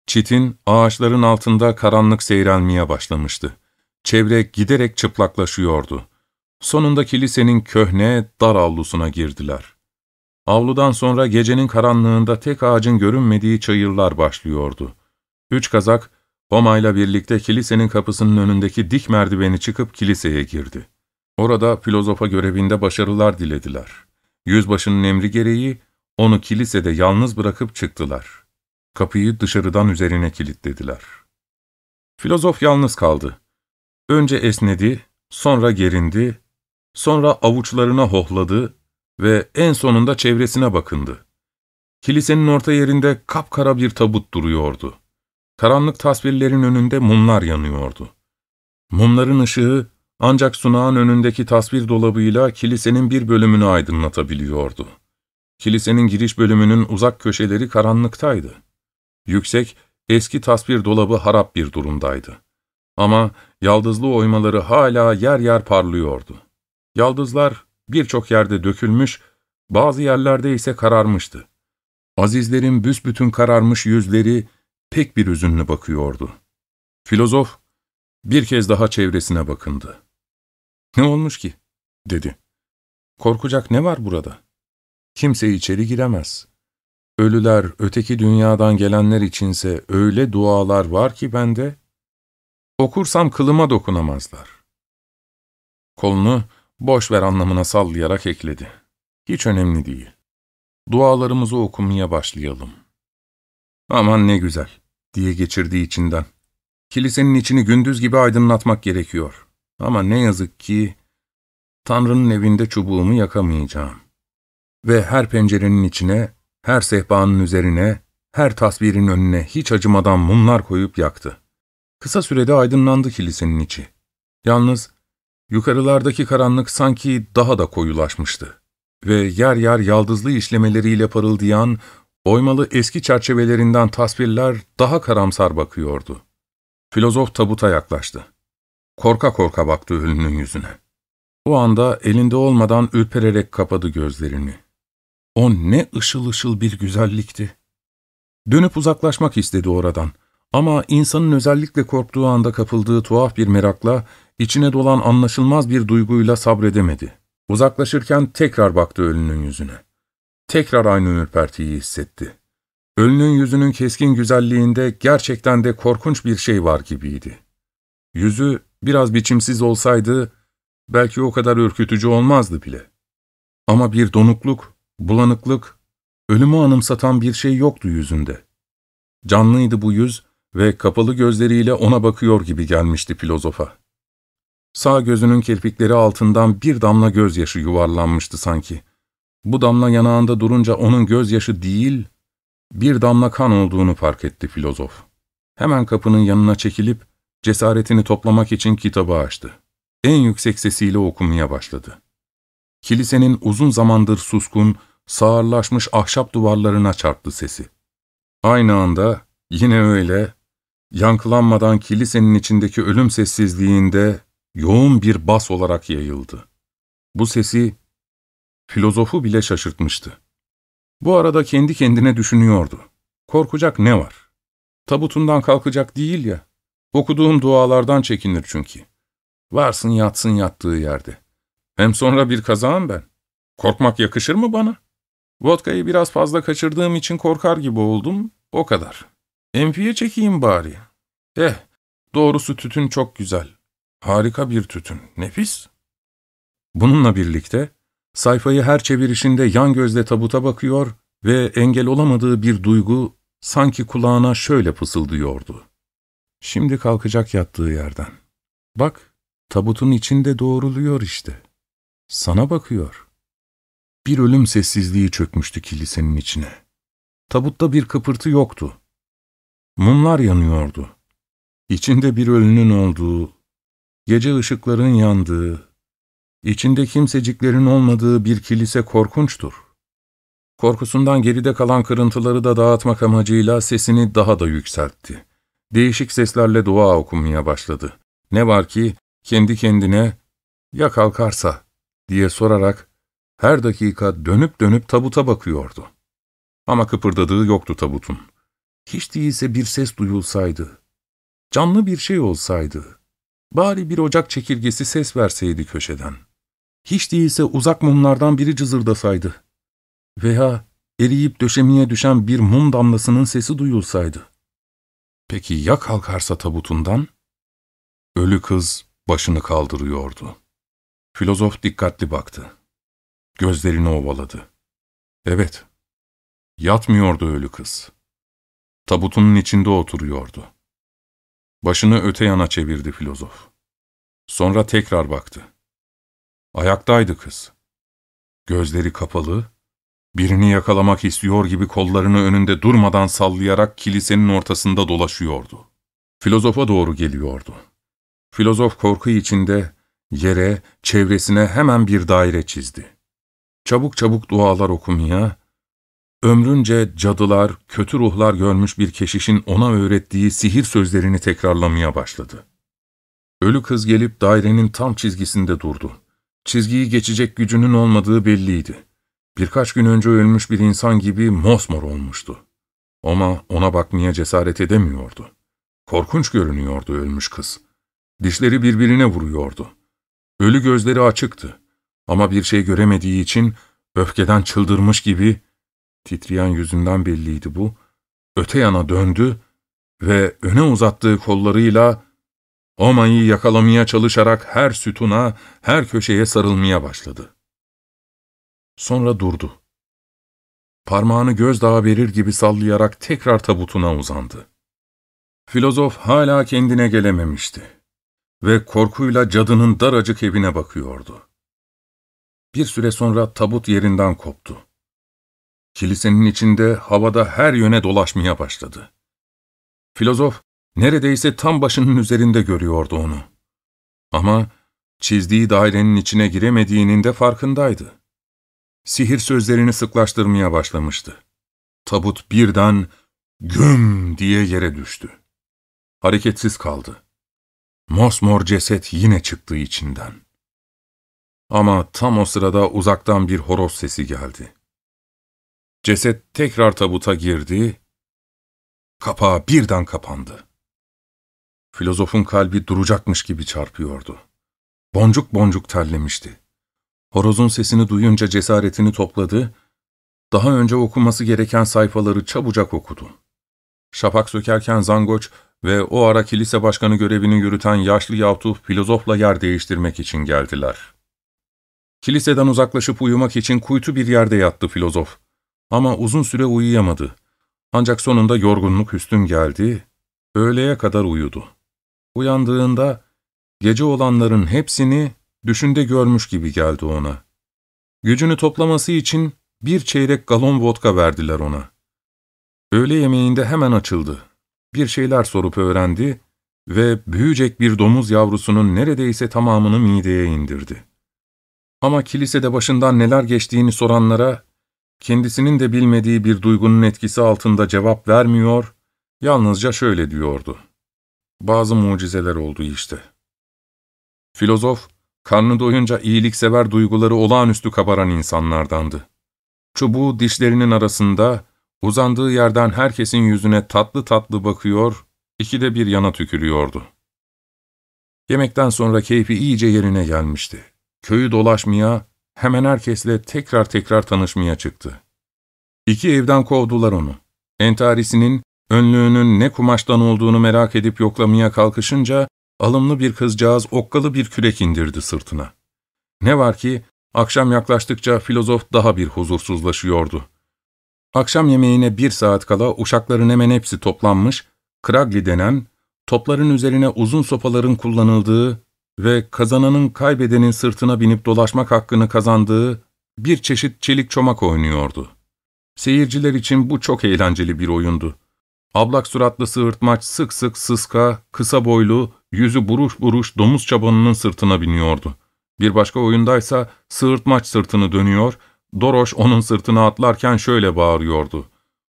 Çitin, ağaçların altında karanlık seyrelmeye başlamıştı. Çevre giderek çıplaklaşıyordu. Sonunda kilisenin köhne, dar avlusuna girdiler. Avludan sonra gecenin karanlığında tek ağacın görünmediği çayırlar başlıyordu. Üç kazak, Homa'yla birlikte kilisenin kapısının önündeki dik merdiveni çıkıp kiliseye girdi. Orada filozofa görevinde başarılar dilediler. Yüzbaşının emri gereği onu kilisede yalnız bırakıp çıktılar. Kapıyı dışarıdan üzerine kilitlediler. Filozof yalnız kaldı. Önce esnedi, sonra gerindi, sonra avuçlarına hohladı ve en sonunda çevresine bakındı. Kilisenin orta yerinde kapkara bir tabut duruyordu. Karanlık tasvirlerin önünde mumlar yanıyordu. Mumların ışığı ancak sunağın önündeki tasvir dolabıyla kilisenin bir bölümünü aydınlatabiliyordu. Kilisenin giriş bölümünün uzak köşeleri karanlıktaydı. Yüksek, eski tasvir dolabı harap bir durumdaydı. Ama yaldızlı oymaları hala yer yer parlıyordu. Yaldızlar birçok yerde dökülmüş, bazı yerlerde ise kararmıştı. Azizlerin büsbütün kararmış yüzleri pek bir üzünlü bakıyordu. Filozof bir kez daha çevresine bakındı. ''Ne olmuş ki?'' dedi. ''Korkacak ne var burada? Kimse içeri giremez. Ölüler, öteki dünyadan gelenler içinse öyle dualar var ki bende, okursam kılıma dokunamazlar.'' Kolunu boş ver anlamına sallayarak ekledi. ''Hiç önemli değil. Dualarımızı okumaya başlayalım.'' ''Aman ne güzel.'' Diye geçirdiği içinden. Kilisenin içini gündüz gibi aydınlatmak gerekiyor. Ama ne yazık ki Tanrı'nın evinde çubuğumu yakamayacağım. Ve her pencerenin içine, her sehpanın üzerine, her tasvirin önüne hiç acımadan mumlar koyup yaktı. Kısa sürede aydınlandı kilisenin içi. Yalnız yukarılardaki karanlık sanki daha da koyulaşmıştı. Ve yer yer yaldızlı işlemeleriyle parıldayan oymalı eski çerçevelerinden tasvirler daha karamsar bakıyordu. Filozof tabuta yaklaştı. Korka korka baktı ölünün yüzüne. O anda elinde olmadan ürpererek kapadı gözlerini. O ne ışıl ışıl bir güzellikti. Dönüp uzaklaşmak istedi oradan. Ama insanın özellikle korktuğu anda kapıldığı tuhaf bir merakla, içine dolan anlaşılmaz bir duyguyla sabredemedi. Uzaklaşırken tekrar baktı ölünün yüzüne. Tekrar aynı ürpertiyi hissetti. Ölünün yüzünün keskin güzelliğinde gerçekten de korkunç bir şey var gibiydi. Yüzü biraz biçimsiz olsaydı belki o kadar ürkütücü olmazdı bile. Ama bir donukluk, bulanıklık, ölümü anımsatan bir şey yoktu yüzünde. Canlıydı bu yüz ve kapalı gözleriyle ona bakıyor gibi gelmişti filozofa. Sağ gözünün kirpikleri altından bir damla gözyaşı yuvarlanmıştı sanki. Bu damla yanağında durunca onun gözyaşı değil, bir damla kan olduğunu fark etti filozof. Hemen kapının yanına çekilip cesaretini toplamak için kitabı açtı. En yüksek sesiyle okumaya başladı. Kilisenin uzun zamandır suskun, sağırlaşmış ahşap duvarlarına çarptı sesi. Aynı anda yine öyle, yankılanmadan kilisenin içindeki ölüm sessizliğinde yoğun bir bas olarak yayıldı. Bu sesi filozofu bile şaşırtmıştı. Bu arada kendi kendine düşünüyordu. Korkacak ne var? Tabutundan kalkacak değil ya. Okuduğum dualardan çekinir çünkü. Varsın yatsın yattığı yerde. Hem sonra bir kazağım ben. Korkmak yakışır mı bana? Vodkayı biraz fazla kaçırdığım için korkar gibi oldum, o kadar. Enfiye çekeyim bari. Eh, doğrusu tütün çok güzel. Harika bir tütün, nefis. Bununla birlikte sayfayı her çevirişinde yan gözle tabuta bakıyor ve engel olamadığı bir duygu sanki kulağına şöyle fısıldıyordu. Şimdi kalkacak yattığı yerden. Bak, tabutun içinde doğruluyor işte. Sana bakıyor. Bir ölüm sessizliği çökmüştü kilisenin içine. Tabutta bir kıpırtı yoktu. Mumlar yanıyordu. İçinde bir ölünün olduğu, gece ışıkların yandığı, içinde kimseciklerin olmadığı bir kilise korkunçtur. Korkusundan geride kalan kırıntıları da dağıtmak amacıyla sesini daha da yükseltti. Değişik seslerle dua okumaya başladı. Ne var ki kendi kendine ''Ya kalkarsa?'' diye sorarak her dakika dönüp dönüp tabuta bakıyordu. Ama kıpırdadığı yoktu tabutun. Hiç değilse bir ses duyulsaydı, canlı bir şey olsaydı, bari bir ocak çekirgesi ses verseydi köşeden. Hiç değilse uzak mumlardan biri cızırdasaydı veya eriyip döşemeye düşen bir mum damlasının sesi duyulsaydı. Peki ya kalkarsa tabutundan? Ölü kız başını kaldırıyordu. Filozof dikkatli baktı. Gözlerini ovaladı. Evet, yatmıyordu ölü kız. Tabutunun içinde oturuyordu. Başını öte yana çevirdi filozof. Sonra tekrar baktı. Ayaktaydı kız. Gözleri kapalı, birini yakalamak istiyor gibi kollarını önünde durmadan sallayarak kilisenin ortasında dolaşıyordu. Filozofa doğru geliyordu. Filozof korku içinde yere, çevresine hemen bir daire çizdi. Çabuk çabuk dualar okumaya, ömrünce cadılar, kötü ruhlar görmüş bir keşişin ona öğrettiği sihir sözlerini tekrarlamaya başladı. Ölü kız gelip dairenin tam çizgisinde durdu. Çizgiyi geçecek gücünün olmadığı belliydi. Birkaç gün önce ölmüş bir insan gibi mosmor olmuştu. Ama ona bakmaya cesaret edemiyordu. Korkunç görünüyordu ölmüş kız. Dişleri birbirine vuruyordu. Ölü gözleri açıktı. Ama bir şey göremediği için öfkeden çıldırmış gibi, titreyen yüzünden belliydi bu, öte yana döndü ve öne uzattığı kollarıyla Oma'yı yakalamaya çalışarak her sütuna, her köşeye sarılmaya başladı. Sonra durdu. Parmağını gözdağı verir gibi sallayarak tekrar tabutuna uzandı. Filozof hala kendine gelememişti ve korkuyla cadının daracık evine bakıyordu. Bir süre sonra tabut yerinden koptu. Kilisenin içinde havada her yöne dolaşmaya başladı. Filozof neredeyse tam başının üzerinde görüyordu onu. Ama çizdiği dairenin içine giremediğinin de farkındaydı. Sihir sözlerini sıklaştırmaya başlamıştı. Tabut birden güm diye yere düştü. Hareketsiz kaldı. Mosmor ceset yine çıktı içinden. Ama tam o sırada uzaktan bir horoz sesi geldi. Ceset tekrar tabuta girdi, kapağı birden kapandı. Filozofun kalbi duracakmış gibi çarpıyordu. Boncuk boncuk terlemişti. Horozun sesini duyunca cesaretini topladı, daha önce okuması gereken sayfaları çabucak okudu. Şafak sökerken zangoç ve o ara kilise başkanı görevini yürüten yaşlı yahtu filozofla yer değiştirmek için geldiler. Kiliseden uzaklaşıp uyumak için kuytu bir yerde yattı filozof. Ama uzun süre uyuyamadı. Ancak sonunda yorgunluk üstün geldi, öğleye kadar uyudu. Uyandığında gece olanların hepsini düşünde görmüş gibi geldi ona. Gücünü toplaması için bir çeyrek galon vodka verdiler ona. Öğle yemeğinde hemen açıldı. Bir şeyler sorup öğrendi ve büyüyecek bir domuz yavrusunun neredeyse tamamını mideye indirdi. Ama kilisede başından neler geçtiğini soranlara, kendisinin de bilmediği bir duygunun etkisi altında cevap vermiyor, yalnızca şöyle diyordu. Bazı mucizeler oldu işte. Filozof, karnı doyunca iyiliksever duyguları olağanüstü kabaran insanlardandı. Çubuğu dişlerinin arasında, uzandığı yerden herkesin yüzüne tatlı tatlı bakıyor, ikide bir yana tükürüyordu. Yemekten sonra keyfi iyice yerine gelmişti. Köyü dolaşmaya, hemen herkesle tekrar tekrar tanışmaya çıktı. İki evden kovdular onu. Entarisinin önlüğünün ne kumaştan olduğunu merak edip yoklamaya kalkışınca, alımlı bir kızcağız okkalı bir kürek indirdi sırtına. Ne var ki, akşam yaklaştıkça filozof daha bir huzursuzlaşıyordu. Akşam yemeğine bir saat kala uşakların hemen hepsi toplanmış, kragli denen, topların üzerine uzun sopaların kullanıldığı ve kazananın kaybedenin sırtına binip dolaşmak hakkını kazandığı bir çeşit çelik çomak oynuyordu. Seyirciler için bu çok eğlenceli bir oyundu. Ablak suratlı sığırtmaç sık sık sıska, kısa boylu, yüzü buruş buruş domuz çabanının sırtına biniyordu. Bir başka oyundaysa sığırtmaç sırtını dönüyor, Doroş onun sırtına atlarken şöyle bağırıyordu.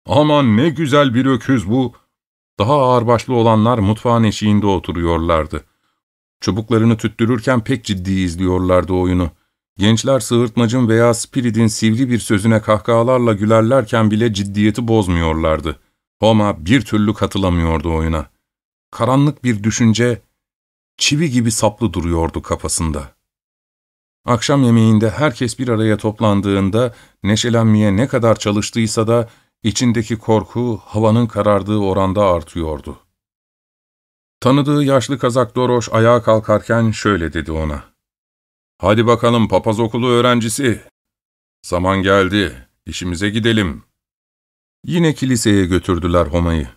''Aman ne güzel bir öküz bu!'' Daha ağırbaşlı olanlar mutfağın eşiğinde oturuyorlardı. Çubuklarını tüttürürken pek ciddi izliyorlardı oyunu. Gençler sığırtmacın veya Spirit'in sivri bir sözüne kahkahalarla gülerlerken bile ciddiyeti bozmuyorlardı. Homa bir türlü katılamıyordu oyuna. Karanlık bir düşünce, çivi gibi saplı duruyordu kafasında. Akşam yemeğinde herkes bir araya toplandığında neşelenmeye ne kadar çalıştıysa da içindeki korku havanın karardığı oranda artıyordu. Tanıdığı yaşlı kazak Doroş ayağa kalkarken şöyle dedi ona. ''Hadi bakalım papaz okulu öğrencisi. Zaman geldi, işimize gidelim.'' Yine kiliseye götürdüler Homa'yı.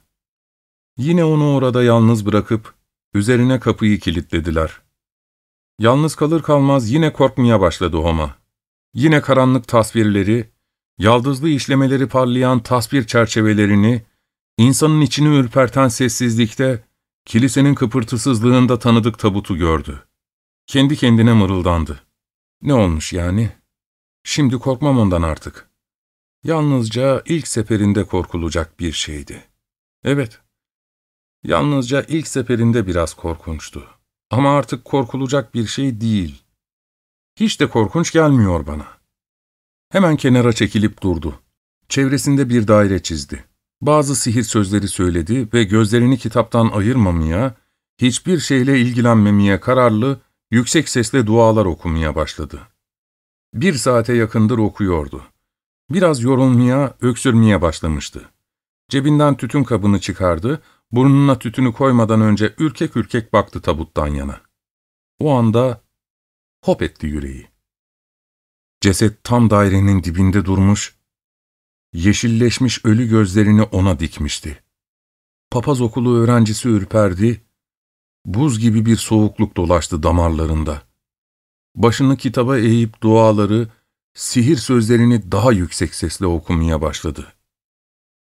Yine onu orada yalnız bırakıp üzerine kapıyı kilitlediler. Yalnız kalır kalmaz yine korkmaya başladı Homa. Yine karanlık tasvirleri, yaldızlı işlemeleri parlayan tasvir çerçevelerini, insanın içini ürperten sessizlikte, kilisenin kıpırtısızlığında tanıdık tabutu gördü. Kendi kendine mırıldandı. Ne olmuş yani? Şimdi korkmam ondan artık. Yalnızca ilk seferinde korkulacak bir şeydi. Evet, yalnızca ilk seferinde biraz korkunçtu. Ama artık korkulacak bir şey değil. Hiç de korkunç gelmiyor bana. Hemen kenara çekilip durdu. Çevresinde bir daire çizdi. Bazı sihir sözleri söyledi ve gözlerini kitaptan ayırmamaya, hiçbir şeyle ilgilenmemeye kararlı, yüksek sesle dualar okumaya başladı. Bir saate yakındır okuyordu. Biraz yorulmaya, öksürmeye başlamıştı. Cebinden tütün kabını çıkardı, Burnuna tütünü koymadan önce ürkek ürkek baktı tabuttan yana. O anda hop etti yüreği. Ceset tam dairenin dibinde durmuş, yeşilleşmiş ölü gözlerini ona dikmişti. Papaz okulu öğrencisi ürperdi, buz gibi bir soğukluk dolaştı damarlarında. Başını kitaba eğip duaları, sihir sözlerini daha yüksek sesle okumaya başladı.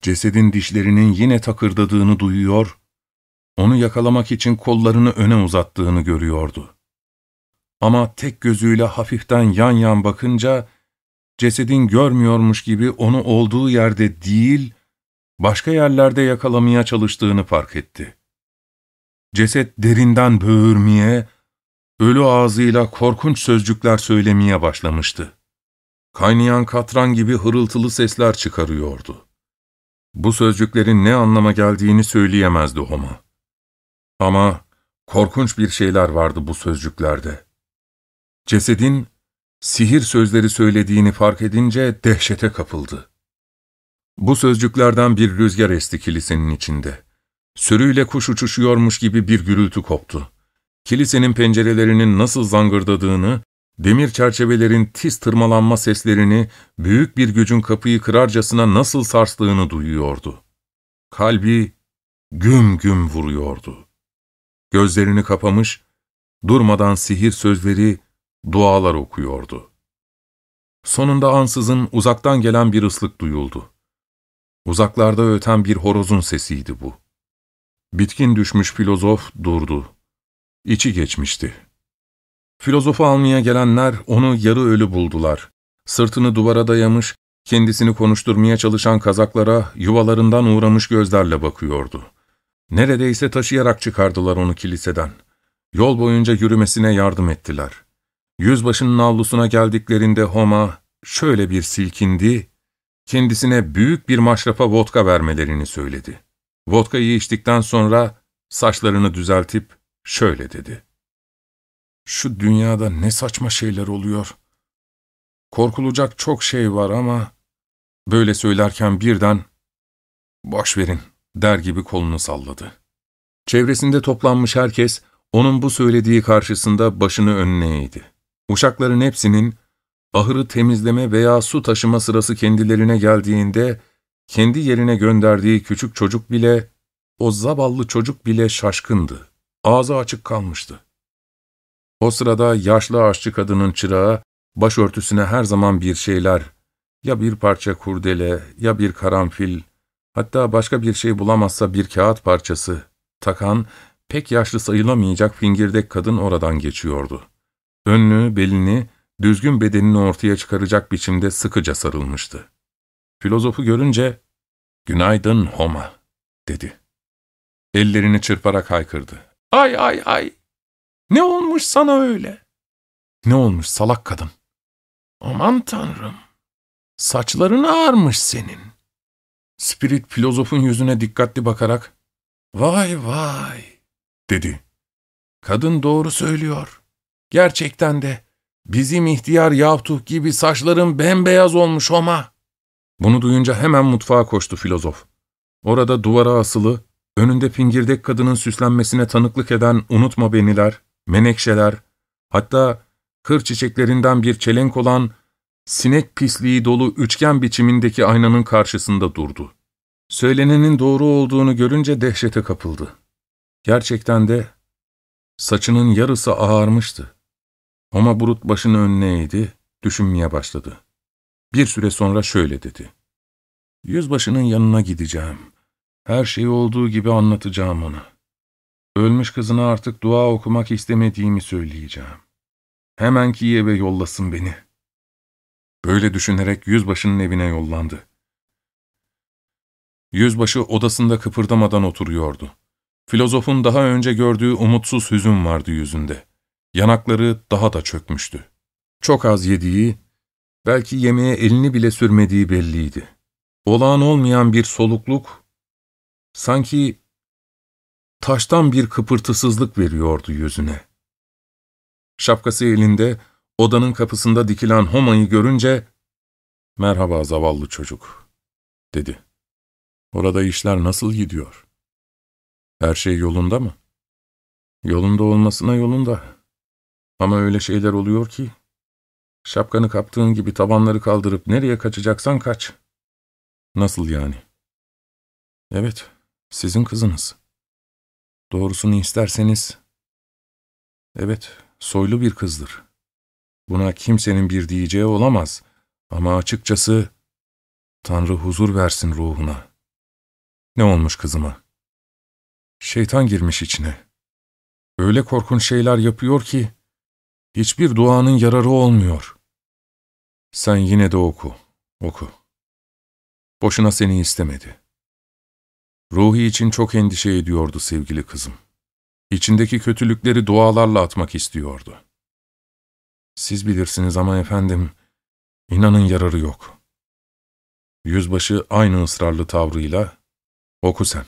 Cesedin dişlerinin yine takırdadığını duyuyor, onu yakalamak için kollarını öne uzattığını görüyordu. Ama tek gözüyle hafiften yan yan bakınca, cesedin görmüyormuş gibi onu olduğu yerde değil, başka yerlerde yakalamaya çalıştığını fark etti. Ceset derinden böğürmeye, ölü ağzıyla korkunç sözcükler söylemeye başlamıştı. Kaynayan katran gibi hırıltılı sesler çıkarıyordu. Bu sözcüklerin ne anlama geldiğini söyleyemezdi Homa. Ama korkunç bir şeyler vardı bu sözcüklerde. Cesedin sihir sözleri söylediğini fark edince dehşete kapıldı. Bu sözcüklerden bir rüzgar esti kilisenin içinde. Sürüyle kuş uçuşuyormuş gibi bir gürültü koptu. Kilisenin pencerelerinin nasıl zangırdadığını, demir çerçevelerin tiz tırmalanma seslerini, büyük bir gücün kapıyı kırarcasına nasıl sarstığını duyuyordu. Kalbi güm güm vuruyordu. Gözlerini kapamış, durmadan sihir sözleri, dualar okuyordu. Sonunda ansızın uzaktan gelen bir ıslık duyuldu. Uzaklarda öten bir horozun sesiydi bu. Bitkin düşmüş filozof durdu. İçi geçmişti. Filozofu almaya gelenler onu yarı ölü buldular. Sırtını duvara dayamış, kendisini konuşturmaya çalışan kazaklara yuvalarından uğramış gözlerle bakıyordu. Neredeyse taşıyarak çıkardılar onu kiliseden. Yol boyunca yürümesine yardım ettiler. Yüzbaşının avlusuna geldiklerinde Homa şöyle bir silkindi, kendisine büyük bir maşrafa vodka vermelerini söyledi. Vodkayı içtikten sonra saçlarını düzeltip şöyle dedi. Şu dünyada ne saçma şeyler oluyor. Korkulacak çok şey var ama böyle söylerken birden boş verin der gibi kolunu salladı. Çevresinde toplanmış herkes onun bu söylediği karşısında başını önüne eğdi. Uşakların hepsinin ahırı temizleme veya su taşıma sırası kendilerine geldiğinde kendi yerine gönderdiği küçük çocuk bile, o zavallı çocuk bile şaşkındı. Ağzı açık kalmıştı. O sırada yaşlı aşçı kadının çırağı, başörtüsüne her zaman bir şeyler, ya bir parça kurdele, ya bir karanfil, hatta başka bir şey bulamazsa bir kağıt parçası, takan, pek yaşlı sayılamayacak fingirdek kadın oradan geçiyordu. Önlüğü, belini, düzgün bedenini ortaya çıkaracak biçimde sıkıca sarılmıştı. Filozofu görünce, ''Günaydın Homa'' dedi. Ellerini çırparak haykırdı. ''Ay ay ay! Ne olmuş sana öyle?'' ''Ne olmuş salak kadın?'' ''Aman tanrım! Saçların ağarmış senin.'' Spirit filozofun yüzüne dikkatli bakarak, ''Vay vay!'' dedi. ''Kadın doğru söylüyor. Gerçekten de bizim ihtiyar Yavtuh gibi saçların bembeyaz olmuş Homa.'' Bunu duyunca hemen mutfağa koştu filozof. Orada duvara asılı, önünde fingirdek kadının süslenmesine tanıklık eden unutma beniler, menekşeler, hatta kır çiçeklerinden bir çelenk olan sinek pisliği dolu üçgen biçimindeki aynanın karşısında durdu. Söylenenin doğru olduğunu görünce dehşete kapıldı. Gerçekten de saçının yarısı ağarmıştı. Ama Burut başını önüne eğdi, düşünmeye başladı. Bir süre sonra şöyle dedi. Yüzbaşının yanına gideceğim. Her şeyi olduğu gibi anlatacağım ona. Ölmüş kızına artık dua okumak istemediğimi söyleyeceğim. Hemen Kiev'e yollasın beni. Böyle düşünerek yüzbaşının evine yollandı. Yüzbaşı odasında kıpırdamadan oturuyordu. Filozofun daha önce gördüğü umutsuz hüzün vardı yüzünde. Yanakları daha da çökmüştü. Çok az yediği, belki yemeğe elini bile sürmediği belliydi. Olağan olmayan bir solukluk, sanki taştan bir kıpırtısızlık veriyordu yüzüne. Şapkası elinde, odanın kapısında dikilen Homa'yı görünce, ''Merhaba zavallı çocuk.'' dedi. ''Orada işler nasıl gidiyor? Her şey yolunda mı?'' ''Yolunda olmasına yolunda. Ama öyle şeyler oluyor ki, Şapkanı kaptığın gibi tabanları kaldırıp nereye kaçacaksan kaç. Nasıl yani? Evet, sizin kızınız. Doğrusunu isterseniz, evet, soylu bir kızdır. Buna kimsenin bir diyeceği olamaz ama açıkçası Tanrı huzur versin ruhuna. Ne olmuş kızıma? Şeytan girmiş içine. Öyle korkunç şeyler yapıyor ki, hiçbir duanın yararı olmuyor. Sen yine de oku, oku. Boşuna seni istemedi. Ruhi için çok endişe ediyordu sevgili kızım. İçindeki kötülükleri dualarla atmak istiyordu. Siz bilirsiniz ama efendim, inanın yararı yok. Yüzbaşı aynı ısrarlı tavrıyla, oku sen,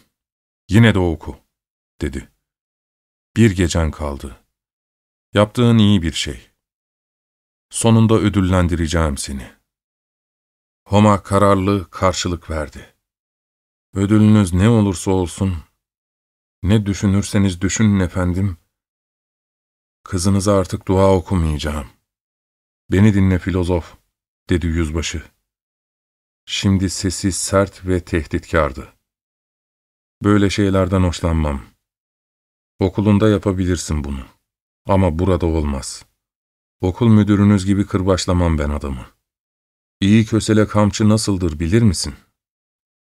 yine de oku, dedi. Bir gecen kaldı. Yaptığın iyi bir şey. sonunda ödüllendireceğim seni. Homa kararlı karşılık verdi. Ödülünüz ne olursa olsun, ne düşünürseniz düşünün efendim, kızınıza artık dua okumayacağım. Beni dinle filozof, dedi yüzbaşı. Şimdi sesi sert ve tehditkardı. Böyle şeylerden hoşlanmam. Okulunda yapabilirsin bunu. Ama burada olmaz. Okul müdürünüz gibi kırbaçlamam ben adamı. İyi kösele kamçı nasıldır bilir misin?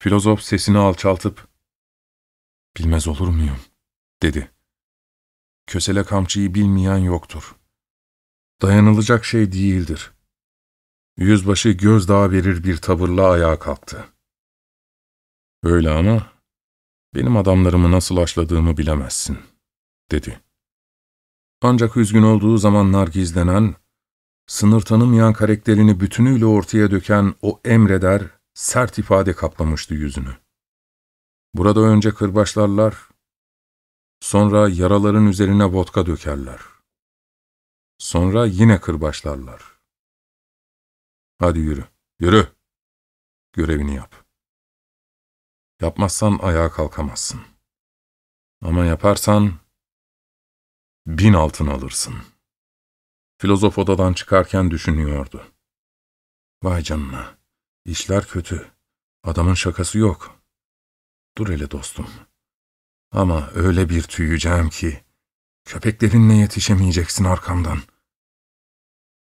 Filozof sesini alçaltıp, ''Bilmez olur muyum?'' dedi. ''Kösele kamçıyı bilmeyen yoktur. Dayanılacak şey değildir.'' Yüzbaşı gözdağı verir bir tavırla ayağa kalktı. ''Öyle ama benim adamlarımı nasıl aşladığımı bilemezsin.'' dedi. Ancak üzgün olduğu zamanlar gizlenen, sınır tanımayan karakterini bütünüyle ortaya döken o emreder, sert ifade kaplamıştı yüzünü. Burada önce kırbaçlarlar, sonra yaraların üzerine vodka dökerler. Sonra yine kırbaçlarlar. Hadi yürü, yürü. Görevini yap. Yapmazsan ayağa kalkamazsın. Ama yaparsan bin altın alırsın. Filozof odadan çıkarken düşünüyordu. Vay canına, işler kötü. Adamın şakası yok. Dur hele dostum. Ama öyle bir tüyeceğim ki, köpeklerinle yetişemeyeceksin arkamdan.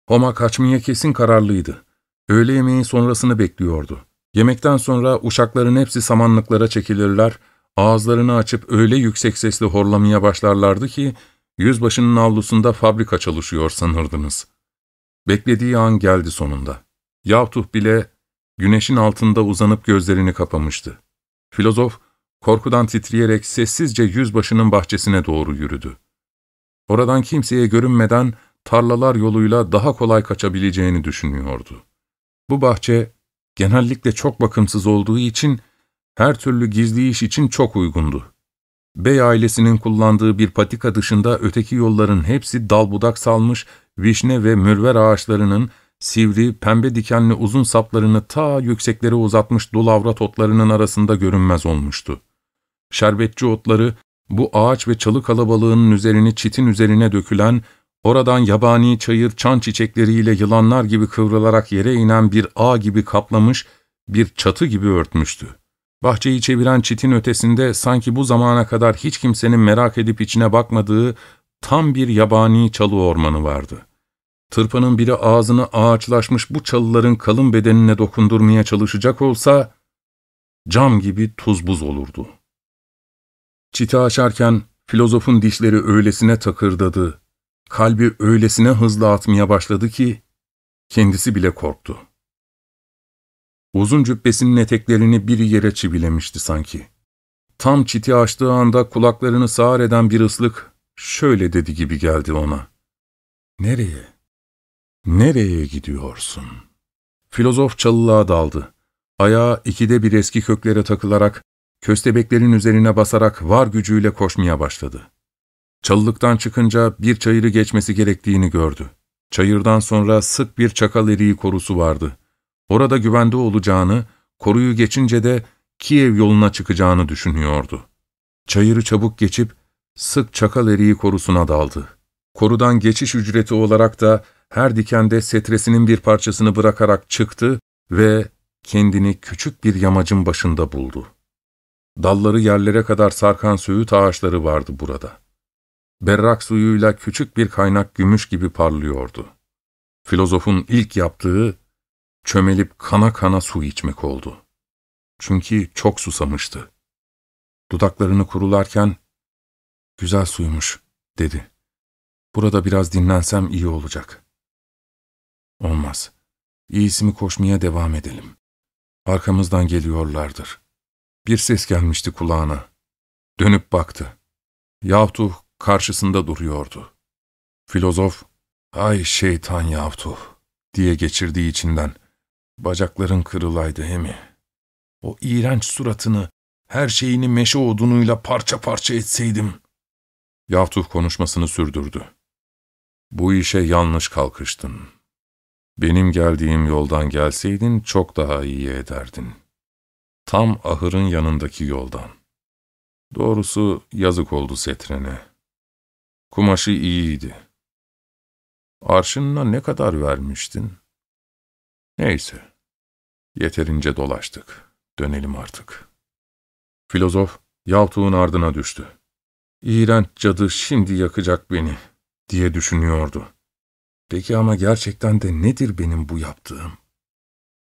Homa kaçmaya kesin kararlıydı. Öğle yemeği sonrasını bekliyordu. Yemekten sonra uşakların hepsi samanlıklara çekilirler, ağızlarını açıp öyle yüksek sesle horlamaya başlarlardı ki, yüzbaşının avlusunda fabrika çalışıyor sanırdınız. Beklediği an geldi sonunda. Yavtuh bile güneşin altında uzanıp gözlerini kapamıştı. Filozof, korkudan titreyerek sessizce yüzbaşının bahçesine doğru yürüdü. Oradan kimseye görünmeden tarlalar yoluyla daha kolay kaçabileceğini düşünüyordu. Bu bahçe genellikle çok bakımsız olduğu için her türlü gizli iş için çok uygundu. Bey ailesinin kullandığı bir patika dışında öteki yolların hepsi dal budak salmış, vişne ve mürver ağaçlarının sivri, pembe dikenli uzun saplarını ta yükseklere uzatmış dulavrat otlarının arasında görünmez olmuştu. Şerbetçi otları, bu ağaç ve çalı kalabalığının üzerini çitin üzerine dökülen, oradan yabani çayır çan çiçekleriyle yılanlar gibi kıvrılarak yere inen bir ağ gibi kaplamış, bir çatı gibi örtmüştü. Bahçeyi çeviren çitin ötesinde sanki bu zamana kadar hiç kimsenin merak edip içine bakmadığı tam bir yabani çalı ormanı vardı. Tırpanın biri ağzını ağaçlaşmış bu çalıların kalın bedenine dokundurmaya çalışacak olsa, cam gibi tuz buz olurdu. Çiti açarken filozofun dişleri öylesine takırdadı, kalbi öylesine hızlı atmaya başladı ki, kendisi bile korktu. Uzun cübbesinin eteklerini bir yere çivilemişti sanki. Tam çiti açtığı anda kulaklarını sağır eden bir ıslık şöyle dedi gibi geldi ona. ''Nereye? Nereye gidiyorsun?'' Filozof çalılığa daldı. Ayağı ikide bir eski köklere takılarak, köstebeklerin üzerine basarak var gücüyle koşmaya başladı. Çalılıktan çıkınca bir çayırı geçmesi gerektiğini gördü. Çayırdan sonra sık bir çakal eriği korusu vardı. Orada güvende olacağını, koruyu geçince de Kiev yoluna çıkacağını düşünüyordu. Çayırı çabuk geçip sık çakal eriği korusuna daldı. Korudan geçiş ücreti olarak da her dikende setresinin bir parçasını bırakarak çıktı ve kendini küçük bir yamacın başında buldu. Dalları yerlere kadar sarkan söğüt ağaçları vardı burada. Berrak suyuyla küçük bir kaynak gümüş gibi parlıyordu. Filozofun ilk yaptığı çömelip kana kana su içmek oldu. Çünkü çok susamıştı. Dudaklarını kurularken, ''Güzel suymuş.'' dedi. ''Burada biraz dinlensem iyi olacak.'' ''Olmaz. İyisi mi koşmaya devam edelim. Arkamızdan geliyorlardır.'' Bir ses gelmişti kulağına. Dönüp baktı. Yavtuh karşısında duruyordu. Filozof, ''Ay şeytan Yavtuh!'' diye geçirdiği içinden. Bacakların kırılaydı hemi. O iğrenç suratını, her şeyini meşe odunuyla parça parça etseydim. Yavtuh konuşmasını sürdürdü. Bu işe yanlış kalkıştın. Benim geldiğim yoldan gelseydin çok daha iyi ederdin. Tam ahırın yanındaki yoldan. Doğrusu yazık oldu setrene. Kumaşı iyiydi. Arşınına ne kadar vermiştin? Neyse, yeterince dolaştık. Dönelim artık. Filozof, Yaltuğ'un ardına düştü. İğrenç cadı şimdi yakacak beni, diye düşünüyordu. Peki ama gerçekten de nedir benim bu yaptığım?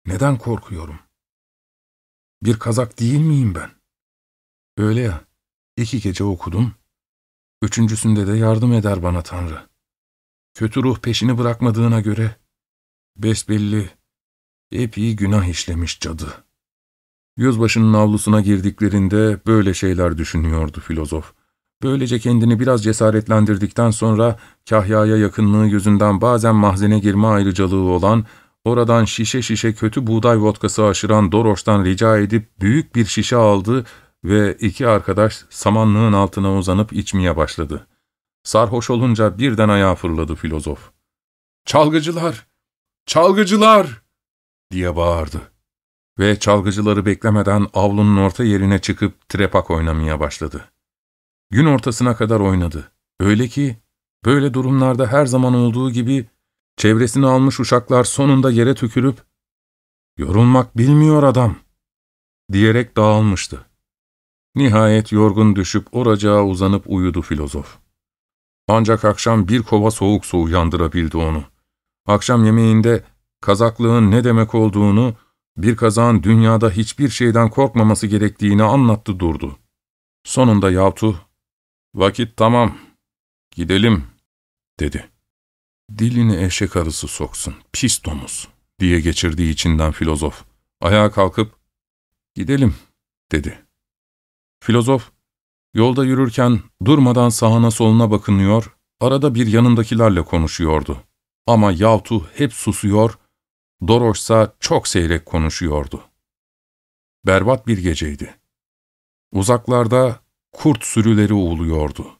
Neden korkuyorum? Bir kazak değil miyim ben? Öyle ya, iki gece okudum, üçüncüsünde de yardım eder bana Tanrı. Kötü ruh peşini bırakmadığına göre, besbelli, epey günah işlemiş cadı. Yüzbaşının avlusuna girdiklerinde böyle şeyler düşünüyordu filozof. Böylece kendini biraz cesaretlendirdikten sonra Kahya'ya yakınlığı yüzünden bazen mahzene girme ayrıcalığı olan, oradan şişe şişe kötü buğday vodkası aşıran Doroş'tan rica edip büyük bir şişe aldı ve iki arkadaş samanlığın altına uzanıp içmeye başladı. Sarhoş olunca birden ayağa fırladı filozof. ''Çalgıcılar! Çalgıcılar!'' diye bağırdı. Ve çalgıcıları beklemeden avlunun orta yerine çıkıp trepak oynamaya başladı. Gün ortasına kadar oynadı. Öyle ki böyle durumlarda her zaman olduğu gibi çevresini almış uşaklar sonunda yere tükürüp ''Yorulmak bilmiyor adam'' diyerek dağılmıştı. Nihayet yorgun düşüp oracağa uzanıp uyudu filozof. Ancak akşam bir kova soğuk su uyandırabildi onu. Akşam yemeğinde kazaklığın ne demek olduğunu, bir kazağın dünyada hiçbir şeyden korkmaması gerektiğini anlattı durdu. Sonunda Yavtu ''Vakit tamam, gidelim.'' dedi. ''Dilini eşek arısı soksun, pis domuz.'' diye geçirdiği içinden filozof. Ayağa kalkıp ''Gidelim.'' dedi. Filozof, yolda yürürken durmadan sağına soluna bakınıyor, arada bir yanındakilerle konuşuyordu. Ama Yavtu hep susuyor, Doroşsa çok seyrek konuşuyordu. Berbat bir geceydi. Uzaklarda kurt sürüleri uğuluyordu.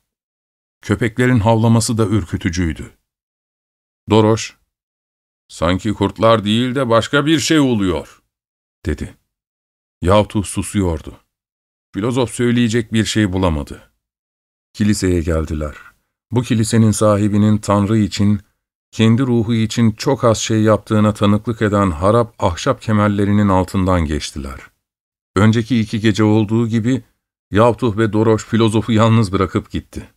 Köpeklerin havlaması da ürkütücüydü. Doroş, ''Sanki kurtlar değil de başka bir şey oluyor.'' dedi. Yavtu susuyordu. Filozof söyleyecek bir şey bulamadı. Kiliseye geldiler. Bu kilisenin sahibinin Tanrı için, kendi ruhu için çok az şey yaptığına tanıklık eden harap ahşap kemerlerinin altından geçtiler. Önceki iki gece olduğu gibi, Yavtuh ve Doroş filozofu yalnız bırakıp gitti.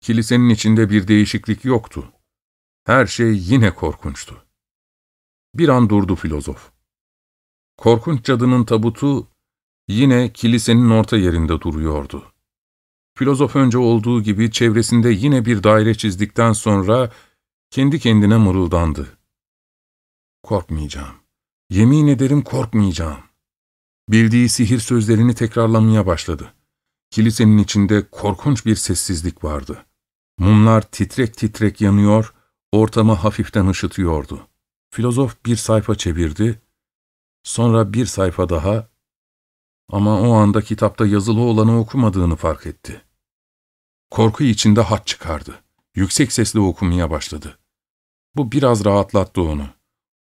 Kilisenin içinde bir değişiklik yoktu. Her şey yine korkunçtu. Bir an durdu filozof. Korkunç cadının tabutu yine kilisenin orta yerinde duruyordu. Filozof önce olduğu gibi çevresinde yine bir daire çizdikten sonra kendi kendine mırıldandı. Korkmayacağım. Yemin ederim korkmayacağım. Bildiği sihir sözlerini tekrarlamaya başladı. Kilisenin içinde korkunç bir sessizlik vardı. Mumlar titrek titrek yanıyor, ortamı hafiften ışıtıyordu. Filozof bir sayfa çevirdi, sonra bir sayfa daha ama o anda kitapta yazılı olanı okumadığını fark etti. Korku içinde hat çıkardı. Yüksek sesle okumaya başladı. Bu biraz rahatlattı onu.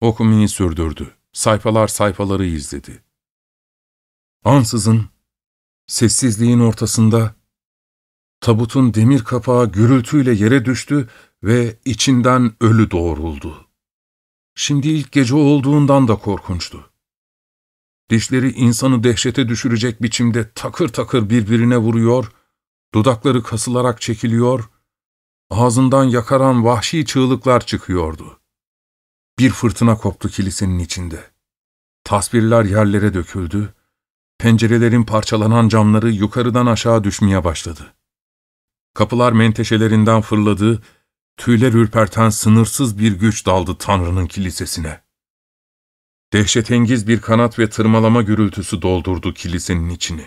Okumayı sürdürdü. Sayfalar sayfaları izledi. Ansızın Sessizliğin ortasında tabutun demir kapağı gürültüyle yere düştü ve içinden ölü doğruldu. Şimdi ilk gece olduğundan da korkunçtu. Dişleri insanı dehşete düşürecek biçimde takır takır birbirine vuruyor, dudakları kasılarak çekiliyor, ağzından yakaran vahşi çığlıklar çıkıyordu. Bir fırtına koptu kilisenin içinde. Tasvirler yerlere döküldü, Pencerelerin parçalanan camları yukarıdan aşağı düşmeye başladı. Kapılar menteşelerinden fırladı, tüyler ürperten sınırsız bir güç daldı Tanrı'nın kilisesine. Dehşetengiz bir kanat ve tırmalama gürültüsü doldurdu kilisenin içini.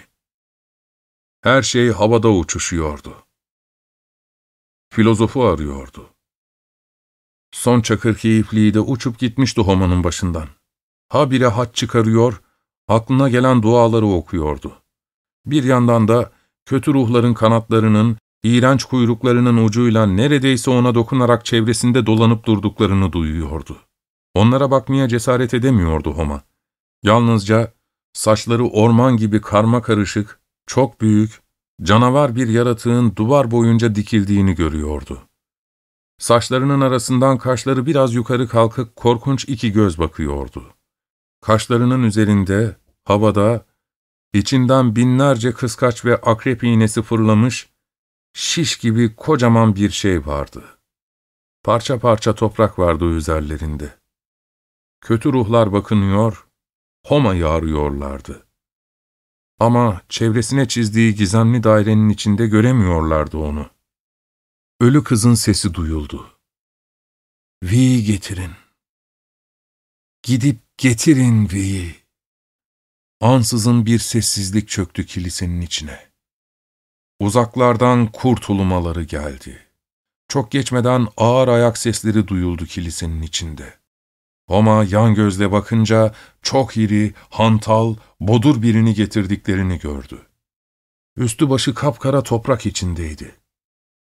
Her şey havada uçuşuyordu. Filozofu arıyordu. Son çakır keyifliği de uçup gitmişti Homa'nın başından. Habire hat çıkarıyor, aklına gelen duaları okuyordu. Bir yandan da kötü ruhların kanatlarının, iğrenç kuyruklarının ucuyla neredeyse ona dokunarak çevresinde dolanıp durduklarını duyuyordu. Onlara bakmaya cesaret edemiyordu Homa. Yalnızca saçları orman gibi karma karışık, çok büyük, canavar bir yaratığın duvar boyunca dikildiğini görüyordu. Saçlarının arasından kaşları biraz yukarı kalkıp korkunç iki göz bakıyordu. Kaşlarının üzerinde, havada, içinden binlerce kıskaç ve akrep iğnesi fırlamış, şiş gibi kocaman bir şey vardı. Parça parça toprak vardı üzerlerinde. Kötü ruhlar bakınıyor, Homa'yı arıyorlardı. Ama çevresine çizdiği gizemli dairenin içinde göremiyorlardı onu. Ölü kızın sesi duyuldu. Vi'yi getirin. Gidip getirin Vi'yi. Ansızın bir sessizlik çöktü kilisenin içine. Uzaklardan kurt ulumaları geldi. Çok geçmeden ağır ayak sesleri duyuldu kilisenin içinde. Homa yan gözle bakınca çok iri, hantal, bodur birini getirdiklerini gördü. Üstü başı kapkara toprak içindeydi.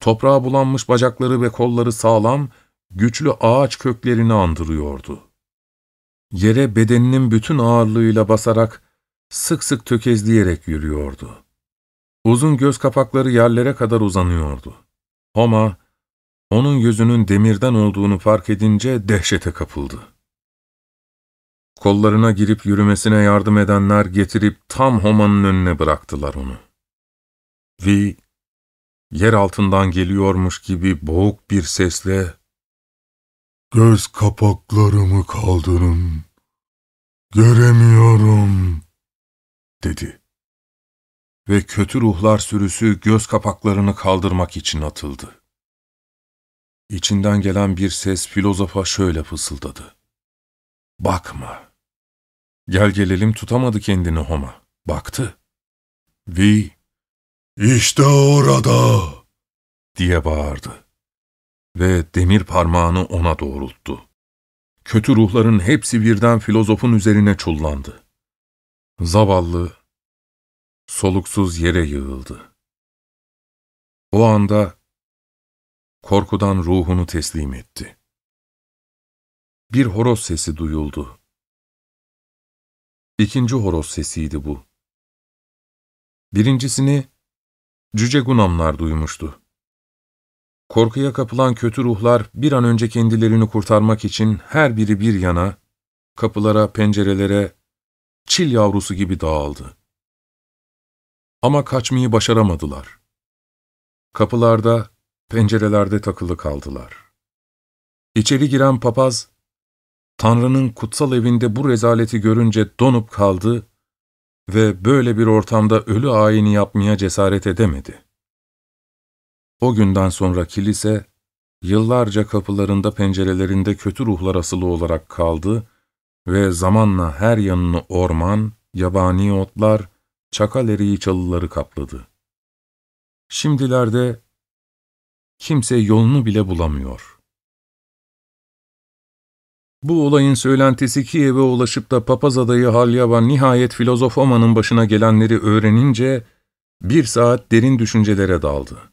Toprağa bulanmış bacakları ve kolları sağlam, güçlü ağaç köklerini andırıyordu. Yere bedeninin bütün ağırlığıyla basarak, sık sık tökezleyerek yürüyordu. Uzun göz kapakları yerlere kadar uzanıyordu. Homa, onun yüzünün demirden olduğunu fark edince dehşete kapıldı. Kollarına girip yürümesine yardım edenler getirip tam Homa'nın önüne bıraktılar onu. Vi, yer altından geliyormuş gibi boğuk bir sesle ''Göz kapaklarımı kaldırın, göremiyorum.'' dedi. Ve kötü ruhlar sürüsü göz kapaklarını kaldırmak için atıldı. İçinden gelen bir ses filozofa şöyle fısıldadı. Bakma. Gel gelelim tutamadı kendini Homa. Baktı. Vi, işte orada diye bağırdı. Ve demir parmağını ona doğrulttu. Kötü ruhların hepsi birden filozofun üzerine çullandı. Zavallı, soluksuz yere yığıldı. O anda korkudan ruhunu teslim etti. Bir horoz sesi duyuldu. İkinci horoz sesiydi bu. Birincisini Cüce Gunamlar duymuştu. Korkuya kapılan kötü ruhlar bir an önce kendilerini kurtarmak için her biri bir yana, kapılara, pencerelere, çil yavrusu gibi dağıldı. Ama kaçmayı başaramadılar. Kapılarda, pencerelerde takılı kaldılar. İçeri giren papaz, Tanrı'nın kutsal evinde bu rezaleti görünce donup kaldı ve böyle bir ortamda ölü ayini yapmaya cesaret edemedi. O günden sonra kilise, yıllarca kapılarında pencerelerinde kötü ruhlar asılı olarak kaldı ve zamanla her yanını orman, yabani otlar, çakal eriği çalıları kapladı. Şimdilerde kimse yolunu bile bulamıyor. Bu olayın söylentisi Kiev'e ulaşıp da papaz adayı Halyava nihayet filozof Oma'nın başına gelenleri öğrenince bir saat derin düşüncelere daldı.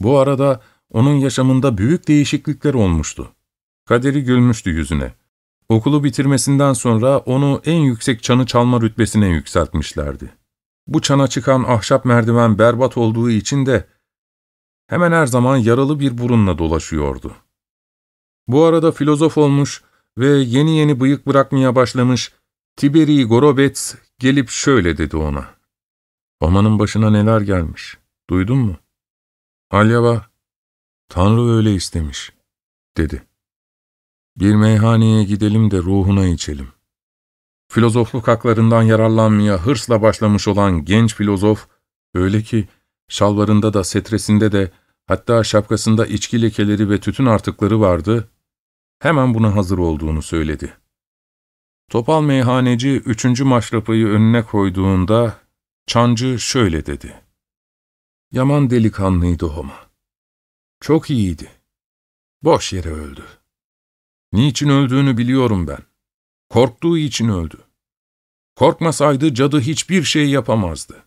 Bu arada onun yaşamında büyük değişiklikler olmuştu. Kaderi gülmüştü yüzüne. Okulu bitirmesinden sonra onu en yüksek çanı çalma rütbesine yükseltmişlerdi. Bu çana çıkan ahşap merdiven berbat olduğu için de hemen her zaman yaralı bir burunla dolaşıyordu. Bu arada filozof olmuş ve yeni yeni bıyık bırakmaya başlamış Tiberi Gorobets gelip şöyle dedi ona. Omanın başına neler gelmiş, duydun mu? Alyava, Tanrı öyle istemiş, dedi. Bir meyhaneye gidelim de ruhuna içelim. Filozofluk haklarından yararlanmaya hırsla başlamış olan genç filozof, öyle ki şalvarında da setresinde de hatta şapkasında içki lekeleri ve tütün artıkları vardı, hemen buna hazır olduğunu söyledi. Topal meyhaneci üçüncü maşrapayı önüne koyduğunda çancı şöyle dedi. Yaman delikanlıydı Homa. Çok iyiydi. Boş yere öldü. Niçin öldüğünü biliyorum ben. Korktuğu için öldü. Korkmasaydı cadı hiçbir şey yapamazdı.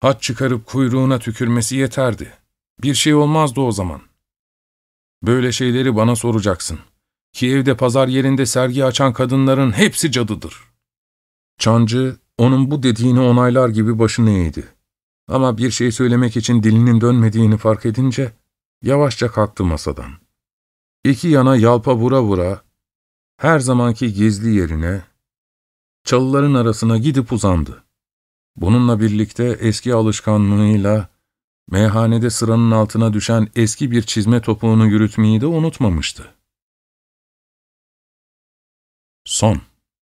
Hat çıkarıp kuyruğuna tükürmesi yeterdi. Bir şey olmazdı o zaman. Böyle şeyleri bana soracaksın. Kiev'de pazar yerinde sergi açan kadınların hepsi cadıdır. Çancı, onun bu dediğini onaylar gibi başını eğdi. Ama bir şey söylemek için dilinin dönmediğini fark edince, yavaşça kalktı masadan. İki yana yalpa vura vura, her zamanki gizli yerine, çalıların arasına gidip uzandı. Bununla birlikte eski alışkanlığıyla, meyhanede sıranın altına düşen eski bir çizme topuğunu yürütmeyi de unutmamıştı. Son